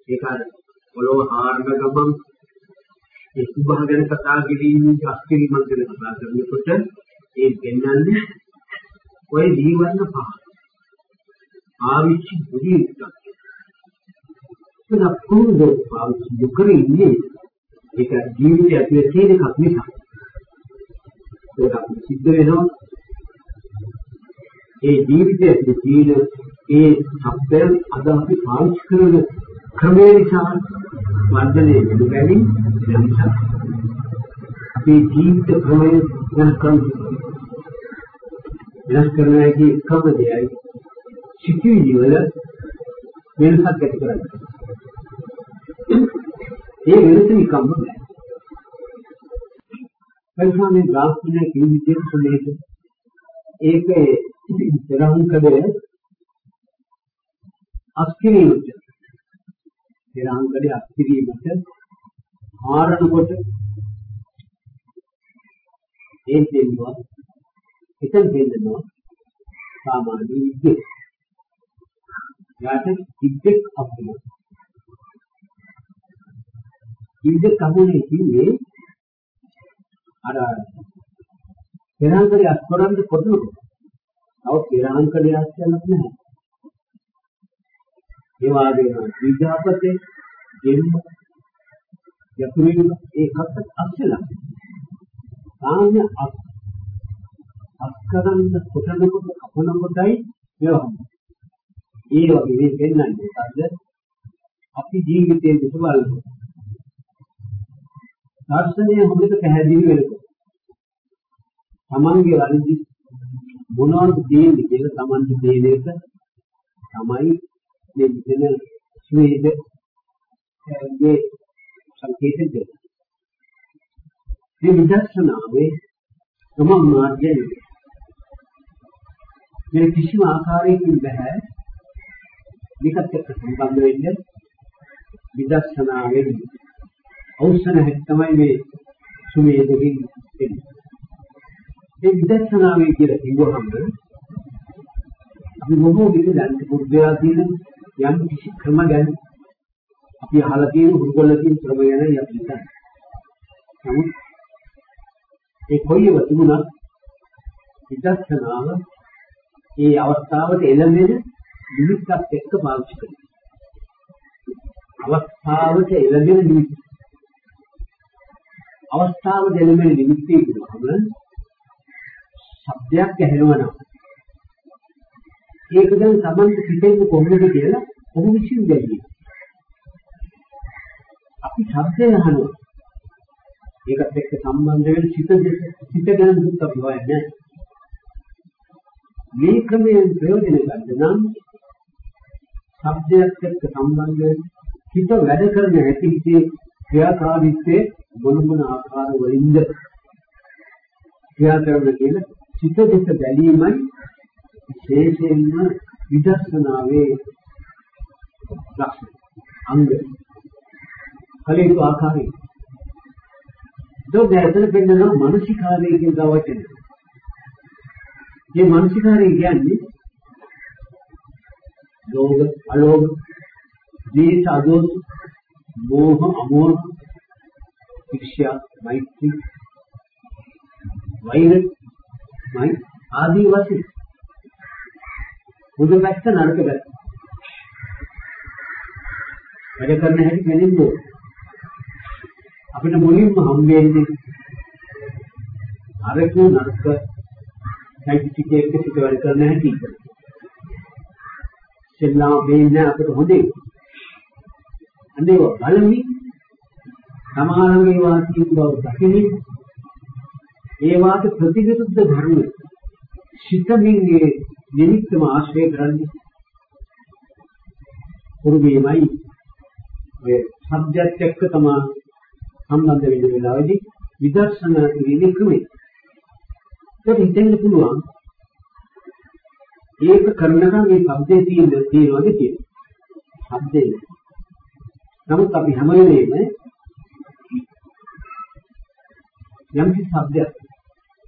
ඒක අර පොළොව හාරන ගමන් ඒ සුභහ ගැන කතා කිරීමේ අස්කිරීමක් ගැන කතා කරනකොට ඒ දෙන්නන්නේ ඔය ජීවන පහ. ආවිච්ඡි බුද්ධි උත්තර. ඒක පුරුදු ආවිච්ඡි දුකරින්නේ ඒක ජීවිතය ඇතුලේ තියෙන එකක් නිසා. ඒක අපිට සිද්ධ වෙනවා ඒ ජීවිතයේ තියෙන ඒ සත්‍යයන් අද අපි පාවිච්චි කරන ක්‍රමේ නිසා වර්ධනය වෙන බැවින් නිසා අපේ ජීවිත ක්‍රමය වෙනස් කරනවා වෙනස් කරනවා කිය එකම දෙයයි සිටිවිලි වල වෙනසක් ඇති කරන්නේ. ඒ වෙනස නිකම්ම නෑ පරිසමේ ගාස්තුනේ කිව් විදිහට සුලේක ඒකේ පෙරහුන් කඩේ අස්කිරීමට පෙරහුන් කඩේ අස්කිරීමට ආරණකොට ඒ දෙන්නවා එතන දෙන්නවා සාමාන්‍ය විද්‍ය. යාට ඉද්දෙක් අපුන ඉද්දෙක් අපුනේ කිව්වේ අර පෙරහන් කඩේ අස්කරන්න කොටනකොට නමුත් පෙරාංකලයක් කියන්නත් නැහැ. ඒ වගේම විජාපතේ දෙන්න යතුරු ඒකත් අක්ෂලා. සාමාන්‍ය අක්කරන්න කොටනකොට කපන කොටයි මේවා. ඒ වගේ මේ දෙන්නන්නේ මොකද්ද? අපි ජීවිතයේ දුක බලනවා. දර්ශනය හොඳට පැහැදිලි වෙනකොට තමන්ගේ වරිදි මොනවද තියෙන්නේ කියලා Tamanට තේන එක තමයි මේ විදින ස්වේද ඒ සංකේත දෙක. මේ විදර්ශනාවේ තමන් මාර්ගයෙන් මේ කිසිම ආකාරයකින් බෑ මේකත් එක්ක සම්බන්ධ වෙන්න විදර්ශනාවෙන් අවසන හැක් තමයි මේ සුවේදකින් එන්නේ. ඒ විදර්ශනාවේ කියලා කිව්වහම අපි මොකෝ විද දැන් පුරුද්දලා තියෙන යම් කිසි ක්‍රම ගැන අපි අහලා තියෙන හුරුකොල්ල තියෙන ක්‍රම ගැන අපි හිතන්නේ. නමුත් ඒ කොයිව තිබුණත් විදර්ශනාව ඒ අවස්ථාවට එළඹෙන නිමිත්තක් එක්ක පාවිච්චි කරනවා. අවස්ථාවට එළඹෙන නිමිත්ත. අවස්ථාවට එළඹෙන නිමිත්තේ කියනවාම ශබ්දයක් ඇහෙනවා නම් ඒක දැන් Tamanට හිතෙන්නේ කොහොමද කියලා ඔහු විශ්ින් දෙන්නේ. අපි ශබ්දය අහනවා. ඒකත් එක්ක සම්බන්ධ වෙන සිත සිත ගැන දුක් අපි හොයන්නේ. මේ ක්‍රමයෙන් ප්‍රයෝජන ගන්න නම් ශබ්දයක් එක්ක සම්බන්ධ වෙන හිත වැඩ කරන හැටි හිතේ ක්‍රියාකාරීත්වයේ මොන මොන ආකාර වලින්ද ක්‍රියා කරන කියලා සිත දෙස බැලීමයි විශේෂයෙන්ම විදර්ශනාවේ ලක්ෂණ අංග කලිත ආකාරය දොඩැතර පෙන්නන මානසිකාරයේ කියන වචන. මේ මානසිකාරය කියන්නේ ලෝභ අලෝභ දීස අදෝස මෝහ අමෝහ ශික්ෂා මෛත්‍රී වෛර මයි ආදී වශයෙන්. බුදු පැත්ත නරක පැත්ත වැඩ කරන හැටි දැනෙන්න අපිට මුලින්ම හම්බෙන්නේ අර කියන නරක සයිකිටිකේ එක්ක පිට වැඩ කරන හැටි සෙල්ලම වෙන්නේ අපිට හොඳේ. අනේ බලමි. සමානගේ වාසිය බව දකින්නේ ඒවාට ප්‍රතිවිරුද්ධ ධර්ම සිතමින් ඒ නිමිත්තම ආශ්‍රය කරන්නේ කුරුමේමයි ඔය සබ්ජෙක්ට් එක තමයි සම්බන්ධ වෙන වෙලාවේදී විදර්ශනා කිරීමේ ක්‍රමය. ඒක හිතෙන්න පුළුවන් ඒක කරනකම් මේ શબ્දේ තියෙන තියනවාද කියලා. શબ્දේ. නමුත් අපි හැම වෙලේම යම් කිසි શબ્දයක්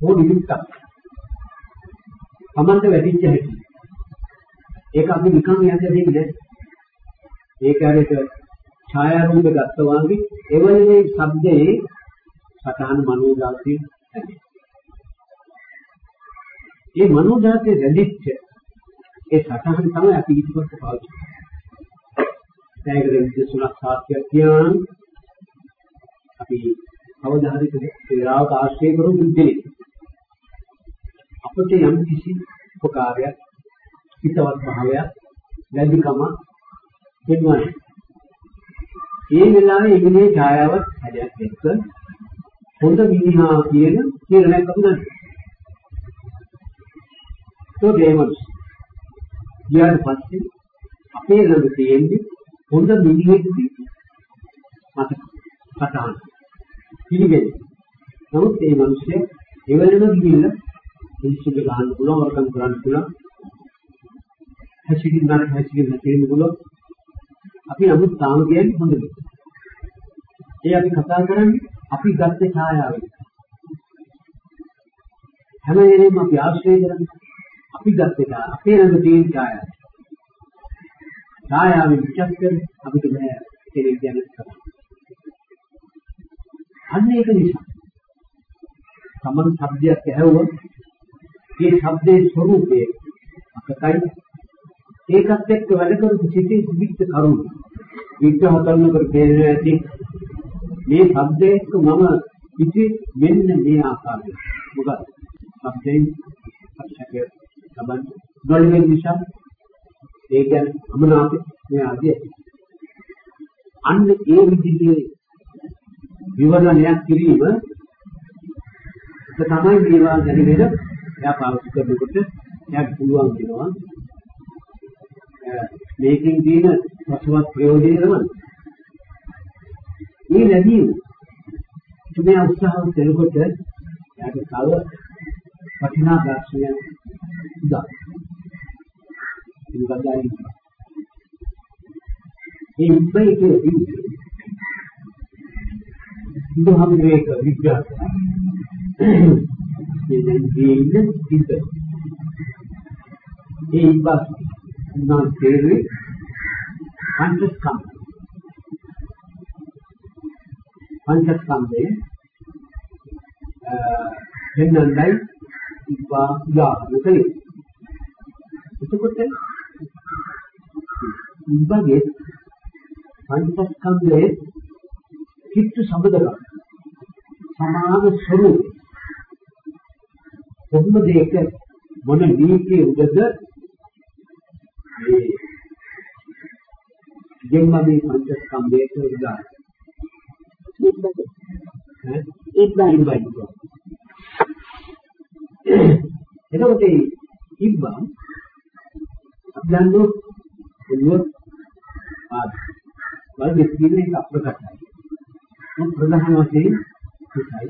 හෝ නිමිත්තක් Tamanta වැඩිච්ච හැටි. ඒක අපි නිකන් යන්න දෙන්නේ නැහැ. ඒක හරියට ඡායාරූප ගත්තා වගේ එවලේ ශබ්දයේ සතහන මනෝදාසිය ඇති. මේ මනෝදාසිය රැඳිච්ච ඒ සතහන තමයි අපි ඊටපස්සේ පාවිච්චි කරන්නේ. ඒකට විද්‍යාසුණක් සාක්ෂියක් කියන අපි කවදා හරි පෙරාවට ආශ්‍රය කරු බුද්ධිනේ. අපිට යම් කිසි උපකාරයක් හිතවත් භාවයක් ලැබිකම දෙන්නවනේ. ඒ වෙලාවේ ඉන්නේ ඡායාවක් හැදයක් එක්ක හොඳ මිනිහා කියන තීරණයක් අපි ගන්නවා. તો දෙමස්. ඊට පස්සේ අපේ ළඟ තියෙන්නේ හොඳ මිනිහෙක්ගේ මත කතාවක්. පිළිගන්නේ. නමුත් මේ මිනිස්සු එවලම ගිහිල්ලා මිනිස්සුන්ට ගහන්න පුළුවන් වරකම් කරන්න පුළුවන්. හැසිරින් නැත් හැසිරින් නැතිවෙන්න පුළුවන්. අපි නමුත් තාම කියන්නේ හොඳ දෙයක්. ඒ අපි කතා කරන්නේ අපි ගත්ත ඡායාවෙන්. හැම වෙලේම අපි ආශ්‍රය කරන්නේ අපි ගත්ත ඡායාව. අපේ ළඟ තියෙන ඡායාව. ඡායාවෙන් විචක්කර අපිට බෑ කෙනෙක් ගැන කතා. අන්න ඒක නිසා සමන් શબ્දයක් ඇහුවොත් මේ ශබ්දයේ ස්වરૂපය අකටයි ඒකත් එක්ක වැඩ කරපු සිටි සිවිච්ච කරුණ. විග්‍රහ කරනකොට තේරෙනවා ඇති මේ ශබ්දයේ මම ඉති මෙන්න මේ ආකාරය. මොකද? ශබ්දයෙන් අපිට සම්බන්ධ නොලෙන්නේ නිසා ඒ කියන්නේ අමනාපය මේ ආදී අන්න ඒ විදිහේ විවරණයක් කිරීම තමයි මේවා ගැන එයා පාවිච්චි කරනකොට එයාට පුළුවන් වෙනවා. මේකෙන් තියෙන රසවත් ප්‍රයෝජනය තමයි මේ ලැබීම තුමේ උත්සාහ දෙනකොට එයාට තව වටිනා දර්ශනයක් උදා ඉන්වදායි මේ උපේ කියන්නේ බුදුහාමුදුරේ එක විග්‍රහ කරා. මේ දැන් ජීින්න සිද්ධ. ඒ ඉබ්බස් නම් තේරුවේ පංචස්කන්ධ. පංචස්කන්ධයේ අ දෙන්නයි ඉබ්බා උදාහරණයක්. එතකොට ඉබ්බගේ පංචස්කන්ධයේ චිත්ත සම්බදක සමාන ස්වરૂප කොහොමද ඒක මොන නීතියේ උදද? මේ ජෙම්මගේ පංචස්කන්ධයට උදාහරණ. ඉබ්බගේ ඈ? ඉබ්බයි. ඉබ්බයි එතකොට ඉබ්බා අපලන්නෝ එළුව ආද වල දෙකකින් එක අප්‍රකටයි. මේ ප්‍රධාන වශයෙන් හිතයි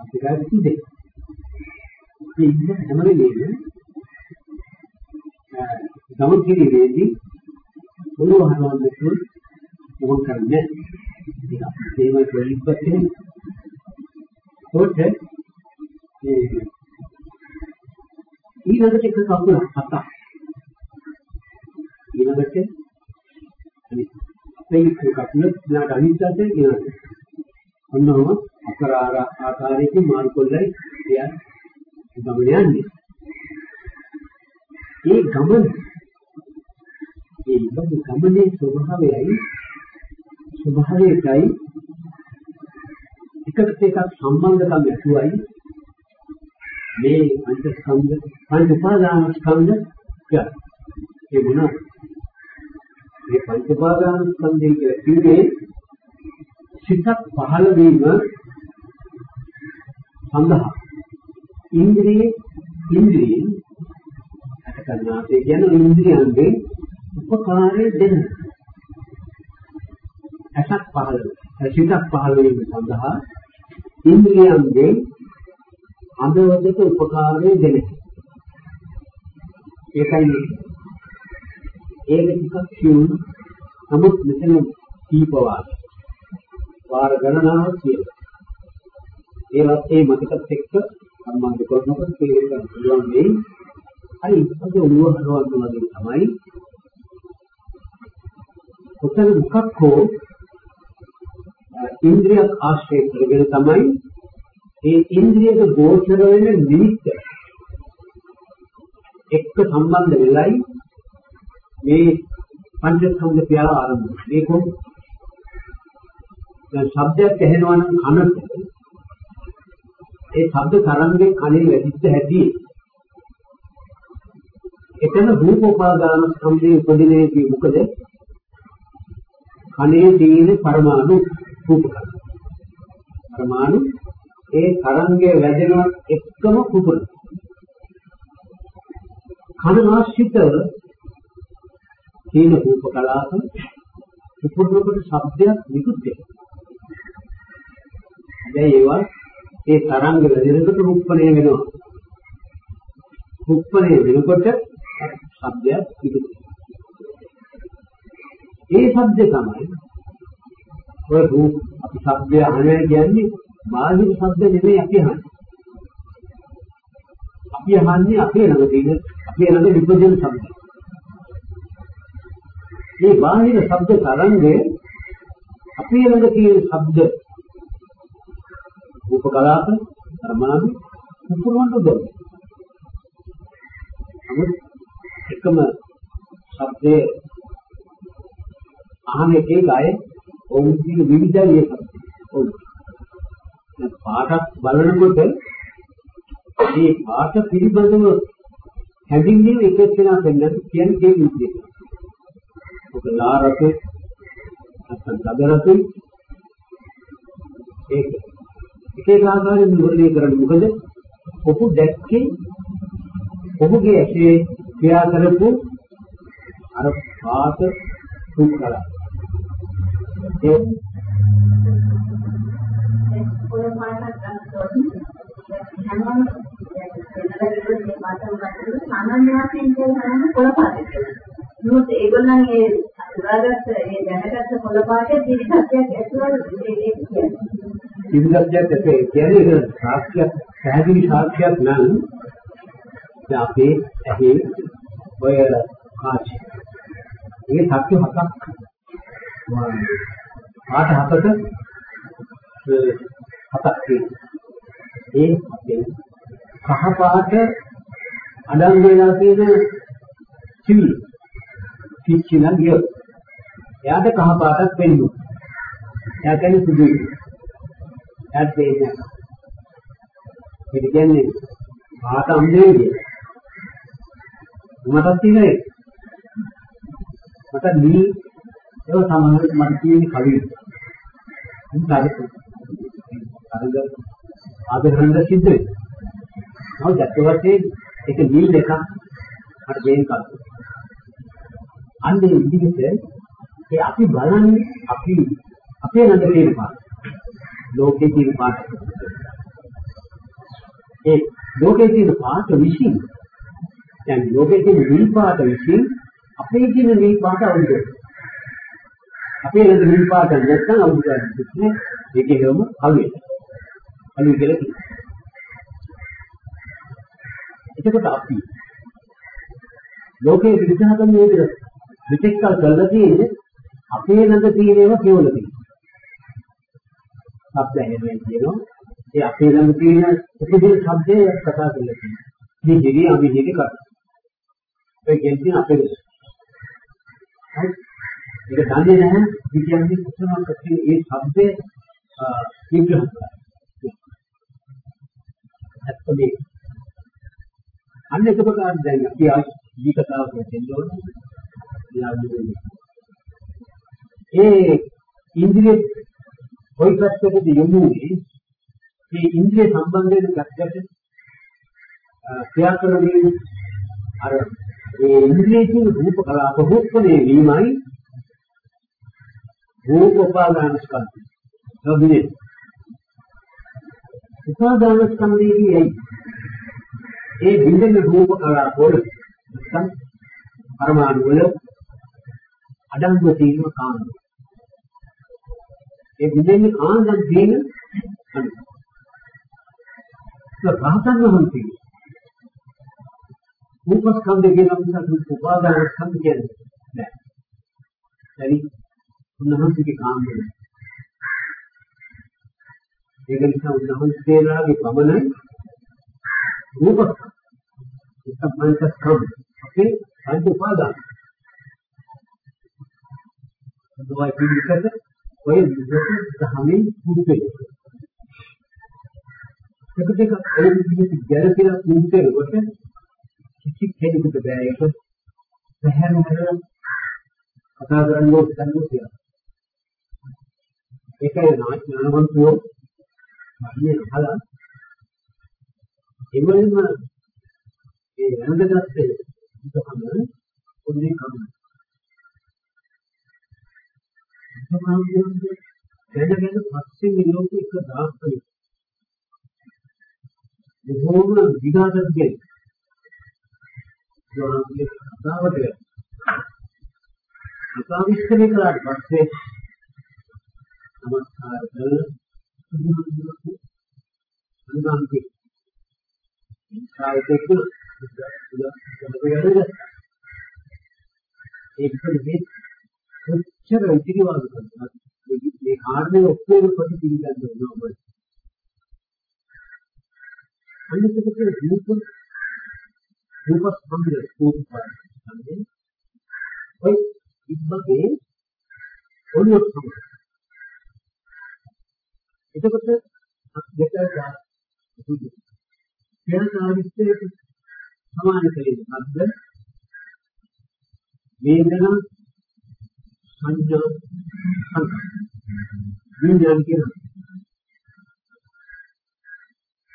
අපිට කිදේ මේ ඉන්න හැම වෙලේම ගමන් කිරීමේදී ඔළුව හරවන්න තුන් මොකක් කරන්නේ ඒක අපේම දෙලිපත් කෙනෙක් කොට ඒ ඊළඟට එක කකුල හතක්. ඊළඟට අපේ කකුල නාට අනිත් අතේ ඊළඟට. ඔන්නෝම අකරාර ආකාරයකින් මාරු කොල්ලයි එයා ගමන යන්නේ. ඒ ගමන ඒ ගමනේ ස්වභාවයයි ස්වභාවයයි එකට එකක් සම්බන්ධකම් ඇතුවයි මේ පංචස්කන්ධ පංච උපාදාන ස්කන්ධ කියන්නේ. ඒ මොනවාද මේ පංච උපාදාන ස්කන්ධය කියන්නේ සිතක් පහළ වීම සඳහා. ඉන්ද්‍රිය ඉන්ද්‍රියෙන් අටකනාසේ කියන ඉන්ද්‍රියන්ගේ උපකාරය දෙන අසක් පහළ සිතක් පහළ වීම සඳහා ඉන්ද්‍රියන්ගේ අඳවදට උපකාරය දෙන. ඒකයි ඒක ටිකක් කියුන් නමුත් මෙතන කීප වාර වාර ගණනාවක් තියෙනවා. ඒවත් ඒ මතකත් එක්ක සම්බන්ධ කරනකොට තේරුම් ගන්න පුළුවන් මේ හරි ඉස්සද ඔළුව හරවන්න වගේ තමයි ඔතන මොකක් හෝ ඉන්ද්‍රියක් ආශ්‍රය කරගෙන තමයි ඒ ඉන්ද්‍රියක ගෝචර වෙන නිමිත්ත එක්ක සම්බන්ධ වෙලයි මේ පංචස්කන්ධ ක්‍රියාව ආරම්භ වෙන්නේ. මේක දැන් ශබ්දයක් ඇහෙනවා නම් කනට ඒ ශබ්ද තරංගේ කනේ වැදිච්ච හැටි. එතන රූප උපාදාන සම්පේ උපදිනේදී මොකද? කනේ තියෙන පරමාණු රූප පරමාණු ඒ තරංගයේ වැදෙනවා එක්කම කුපුර කන ආශ්‍රිත තියෙන රූප කලාප කුපුරකට ශබ්දයක් නිකුත් වෙනවා හැබැයි ඒවා ඒ තරංග වැදෙනකොට රුප්පණය වෙනවා රුප්පණය වෙනකොට ශබ්දයක් නිකුත් ඒ ශබ්ද තමයි ඔය රූප අපි ශබ්දය අහනවා කියන්නේ බාහිර ශබ්ද නෙමෙයි අපි අහන්නේ. අපි අහන්නේ අපේ ළඟ තියෙන අපේ ළඟ විපදින ශබ්ද. මේ බාහිර ශබ්ද තරංගය අපේ ළඟ තියෙන ශබ්ද රූප කලාප පරමාණු උපුරවන්න උදව්. නමුත් එකම ශබ්දයේ අහන එකේ ගාය ඔවුන් කියන විවිධය ඔව් පාටක් බලනකොට මේ පාට පිළිබඳව හැඳින්වීම එක එක්කෙනා දෙන්න කියන්නේ ඒ විදිහට. ඔක ලා රස නැත්නම් ගද රස ඒක එක එක ආකාරයෙන් නිවර්ණය කරන්නේ මොකද? ඔහු දැක්කේ ඔහුගේ ඇසේ ක්‍රියා කරපු අර පාට සුඛලා ඒ ඔය පාටක් ගන්නකොට හැමෝම සාමාන්‍යයෙන් කියන පොළ පාටක් කියලා. නමුත් ඒගොල්ලන් ඒ අදාගත්ත ඒ දැනගත්ත පොළ පාටේ පිළිගත්තයක් ඇතුළත් ඒක කියන්නේ. පිළිගත්තයක් ඇතේ කියන්නේ සාක්ෂියක් පැහැදිලි සාක්ෂියක් නම් දැන් අපේ ඇහි ඔය කාචි. ඒ සත්‍ය හතක් පාට හතට හතක් තියෙනවා. ඒ හතෙන් කහ පාට අඩංගු වෙලා තියෙන සිවි කිච්චිලා ගියොත් එයාට කහ පාටක් වෙන්නේ. එයා කියන්නේ සුදුයි. එයාට දෙන්නේ නැහැ. ඒ කියන්නේ පාට අම්බේ කියලා. මටත් තියෙන මට නිල් ඒක සමහරවිට මට තියෙන කවිය. ඉතින් අරග ආදරෙන්ද සිද්ධ වෙනවා. නමුත් ඇත්ත වශයෙන් ඒක නිල් එකක් මට දෙන්න කලින්. අන්නේ විදිහට ඒ අපි බලන්නේ අපි අපේ ළඟ තියෙන පාට. ලෝකේ තියෙන පාට. ඒ ලෝකේ තියෙන පාට විශ්ින් දැන් ලෝකේ තියෙන නිල් පාට විශ්ින් අපේ තියෙන නිල් පාට අවුල් අපේ ළඟ නිල් පාට නැත්නම් අවුල් කරන්නේ ඒකේ හැම කල්වේ. කල්වේ කියලා කියනවා. එතකොට අපි ලෝකයේ විග්‍රහ කරන විදිහට මෙතෙක් කල් කරලා තියෙන්නේ අපේ ළඟ තියෙන ඒවා කෙවල තියෙනවා. ශබ්ද හැදෙන්නේ කියනවා. ඒ අපේ ළඟ තියෙන උපදින ශබ්දය කතා කරලා තියෙනවා. මේ දෙවියන් අපි දෙක කරා. ඒ කියන්නේ අපේ හරි ඒක දන්නේ නැහැ විද්‍යාවේ කොහොමද ඒ શબ્දේ විග්‍රහ කරන්නේ. ඇත්තදී අන්න එතකොට දැන් අපි ආදී කතාවක් දෙන්න ඕනේ. ඒ ඉන්ද්‍රිය කොයි පැත්තකද යොමුනේ මේ ඉන්ද්‍රිය සම්බන්ධයෙන් ගැටගැට ක්‍රියා කරන්නේ අර ඒ ඉන්ද්‍රියකින් රූප කලාප රූපණේ වීමයි රූප උපාදාන ස්කන්ධය. නොබිනේ. උපාදාන ස්කන්ධයේදී ඒ බින්දෙන රූප කලාප වල නැත්නම් පරමාණු වල අඩංගු තියෙන කාණ්ඩ. ඒ බින්දෙන කාණ්ඩම් තියෙන රහතන් වහන්සේ රූපස්කන්ධ කියන මිසක් උපාදාන ස්කන්ධ කියන්නේ නෑ. හරි. උන්වහන්සේගේ කාමය. ඒක නිසා උන්වහන්සේලාගේ පමණ රූපස්කන්ධ. ඒක මනසස්කන්ධ. අපේ පංච උපාදාන. දුවයි පිළිකද ඔය විදිහට දහමින් පුරුදු වෙනවා. එක දෙක ඒ විදිහට ගැළපෙන පුරුදු වෙනකොට කිසි කෙනෙකුට බෑ ඒක පැහැදිලි කරලා කතා කරන්න ඕනේ කියලා. ඒකයි ඥානවන්තයෝ මන්නේ අහලා එමෙන්න ඒ වැරදගත්තේ ඉතකම පොඩි කම. සමාජයේ දැනගෙන පස්සේ මේ ලෝකෙ එක දාස්කයි. බොහෝම විගාඩකේ ජෝරන්ගේ කතාවට කතා විස්තරේ කළාට පස්සේ නමස්කාර කරලා අනුගාමික සායතෙක ඒකෙදි කොච්චර ඉතිරිවාද කරනවා මේ කාරණේ ඔක්කොම කොට පිළිගන්න ඕන ඔබ. අනිත් එක රූප රූප ස්කන්ධය රූපය සම්දේ ඔය ඉබ්බගේ ඔළුව තමයි. එතකොට දෙක ගන්න සුදු කියන සාහිත්‍යයට සමාන කෙරෙන්නේ මොකද්ද වේදනා සංඥා සංකල්ප විඥාන කියන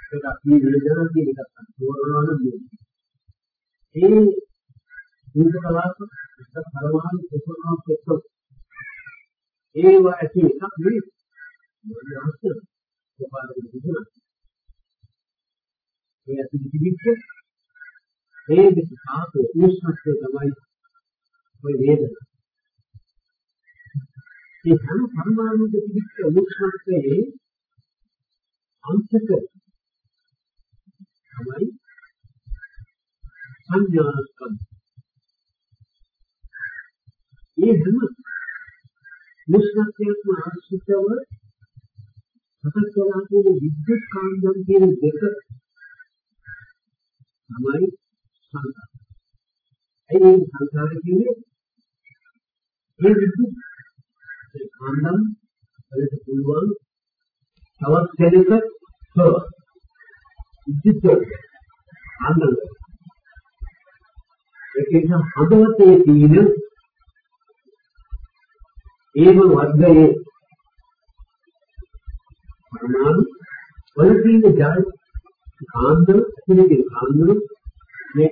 ඒක අපි වේදනා කියන එකත් තෝරනවා නම් ඒ දුක කලාප එක පරමාණු උපකරණයක් එක්ක. ඒව ඇති එකක් නෙවෙයි. මොනවාද කොපාරේ දුන්නා ඒ ඇති පිටිච්ච ඒ දෙක සාතු උෂ්ණත්වය තමයි ඔය වේදනා. ඒ හැම පරමාණු පිටිච්ච උෂ්ණත්වයේ අංශක තමයි සංඥාස්කන්ධ ඒ හැම මුස්නක්යක්ම ආශ්‍රිතව සකස් වෙලා තියෙන විද්‍යුත් කාන්දම් කියන දෙක තමයි සංකාර. ඒ සංකාර කියන්නේ ඒ විද්‍යුත් කාන්දම් වලට පුළුවන්. තවත් දෙයක තව විද්‍යුත් කාන්දම් ඒක නිසා හදවතේ තියෙන ඒව වර්ගයේ පරමාණු වල තියෙන ජල කාන්දර පිළිගෙන කාන්දර මේ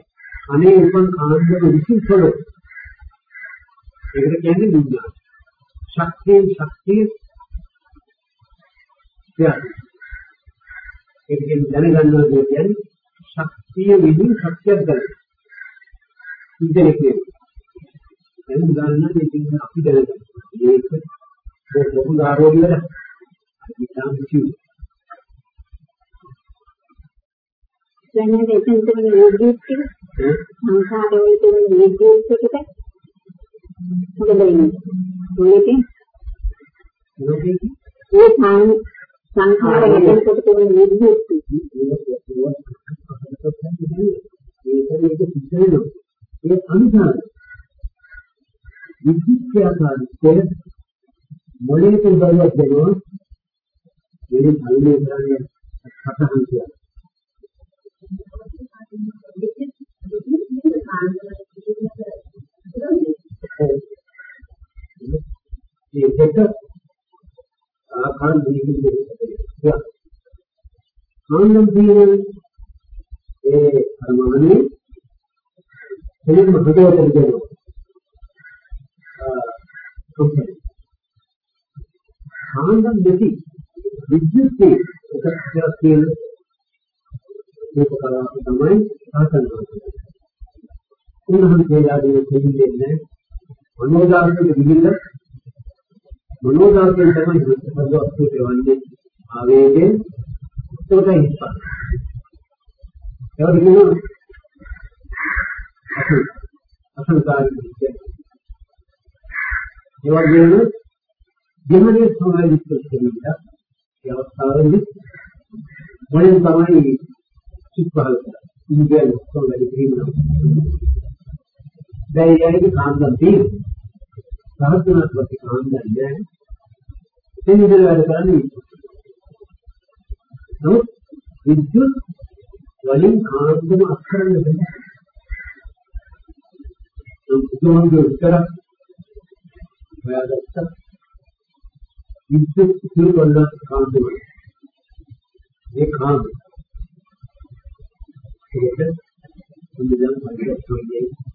අනේ උපන් කාන්දර විසිකල ඒකට කියන්නේ විඥාන. ශක්තිය ශක්තිය ඒක කියන්නේ දැනගන්නවා කියන්නේ ශක්තිය විදිහ ශක්තියක් ගන්න ඉතින් ඒක දැන් උදාහරණයක් මේකෙන් අපි දැනගන්න. ඒක පොදු ආරෝග්‍ය වල ඉතාම කිව්ව. දැන් එතන තියෙන විද්‍යුත් ටික සංඛාරවල තියෙන විද්‍යුත් ටිකට මොකද වෙන්නේ? මොලේකින් මොකද ඒ සං සංඛාර ගැටෙනකොට තියෙන විද්‍යුත් ටික ඒ අනුසාර විද්‍යුත් ක්‍රියාකාරීත්වය මොලේ තුබලයක් දෙනවා මේ කල්ලේ කරන්නේ සතහන් කියලා. ඒ දෙක ආකාර දෙකකින් ආනන්ද දිනේ ඒ පරමාණු එනම් හදවතට දෙනවා. ආනන්ද දෙති විද්‍යුත් එකක් කියන මේක කලාව තමයි ආසන්නාව. උන්වහන්සේලාගේ දෙන්නේ මනෝදාර්ශනික විදිහට මනෝදාර්ශනික තමයි සර්වස්තුතේ වන්නේ ආවේගයෙන් උත්තර හිස්පත්. ඒවට කියනවා අසු අසුකාරී කියන්නේ. ඒ වගේම දෙමළේ සමාජික ප්‍රතිවිද ඒ අවස්ථාවේදී මොලෙන් තමයි සිත්පහල ඉන්දියන් සෝලරි කිරීම. දැන් ඒකේ කාන්දම් තියෙනවා. සාහතුනක් වගේ කාන්දම් නැහැ. ඒ විදිහට වැඩ කරන්නේ. නමුත් විද්‍යුත් වලින් කාන්දම අක්කරන්න බැහැ. උතුම්ගේ උත්තර හොයාගත්ත විද්‍යුත් ඉතුරු කරන කාන්දම. ඒ කාන්දම ඒකට මුලින්ම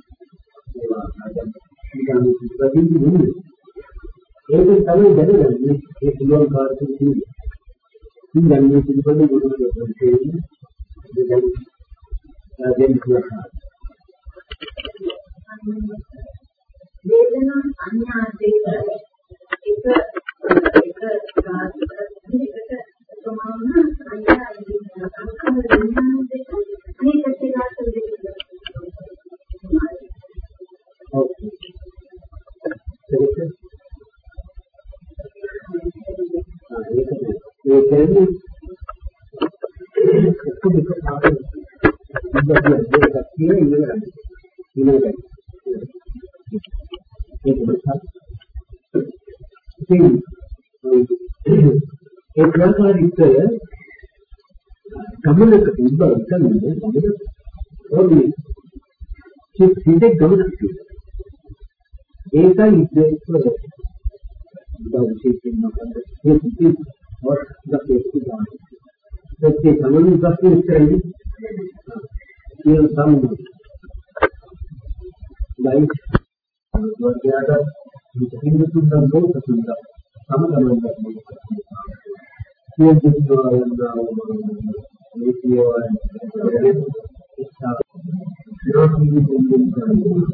ඒක තමයි දැනගන්නේ ඒ පුළුවන් කාර්යයක් තියෙනවා. ඉතින් දැන් මේ පිළිබඳව ගොඩනගන්න තියෙන්නේ දැන් දැන් කියනවා. වේදනා සංඥා දෙක එක එක කාර්යයකට සමාන සංඥා සංකල්ප විඥාන දෙක මේක සිනාස දෙක. ඔව්. ඒක ඒ කියන්නේ ඔක්කොම එක පාඩම. ඉතින් දෙයක් කියන ඉවරයි. ඉවරයි. ඒක නිසා ඉතින් ඒ ප්‍රකාරිතය ගමනක ඉබ්බ ඉස්සන්නේ අපිට ඕනේ චිත් හිතේ ගමනක් තියෙනවා. ඒකයි ඉස්සෙල්ලා විශේෂයෙන්ම මොකද ඒ කිසි වස්තුවක් ඉස්සුවා. ඒකේ ගමන වස්තු ඉස්සරහින් කියන සම්මත. ලයික් වර්ගයට හිතින් තුන්දන් ලෝක තුන්දන් සමගමන කරනවා. කියන 그런 일이 공동사예요.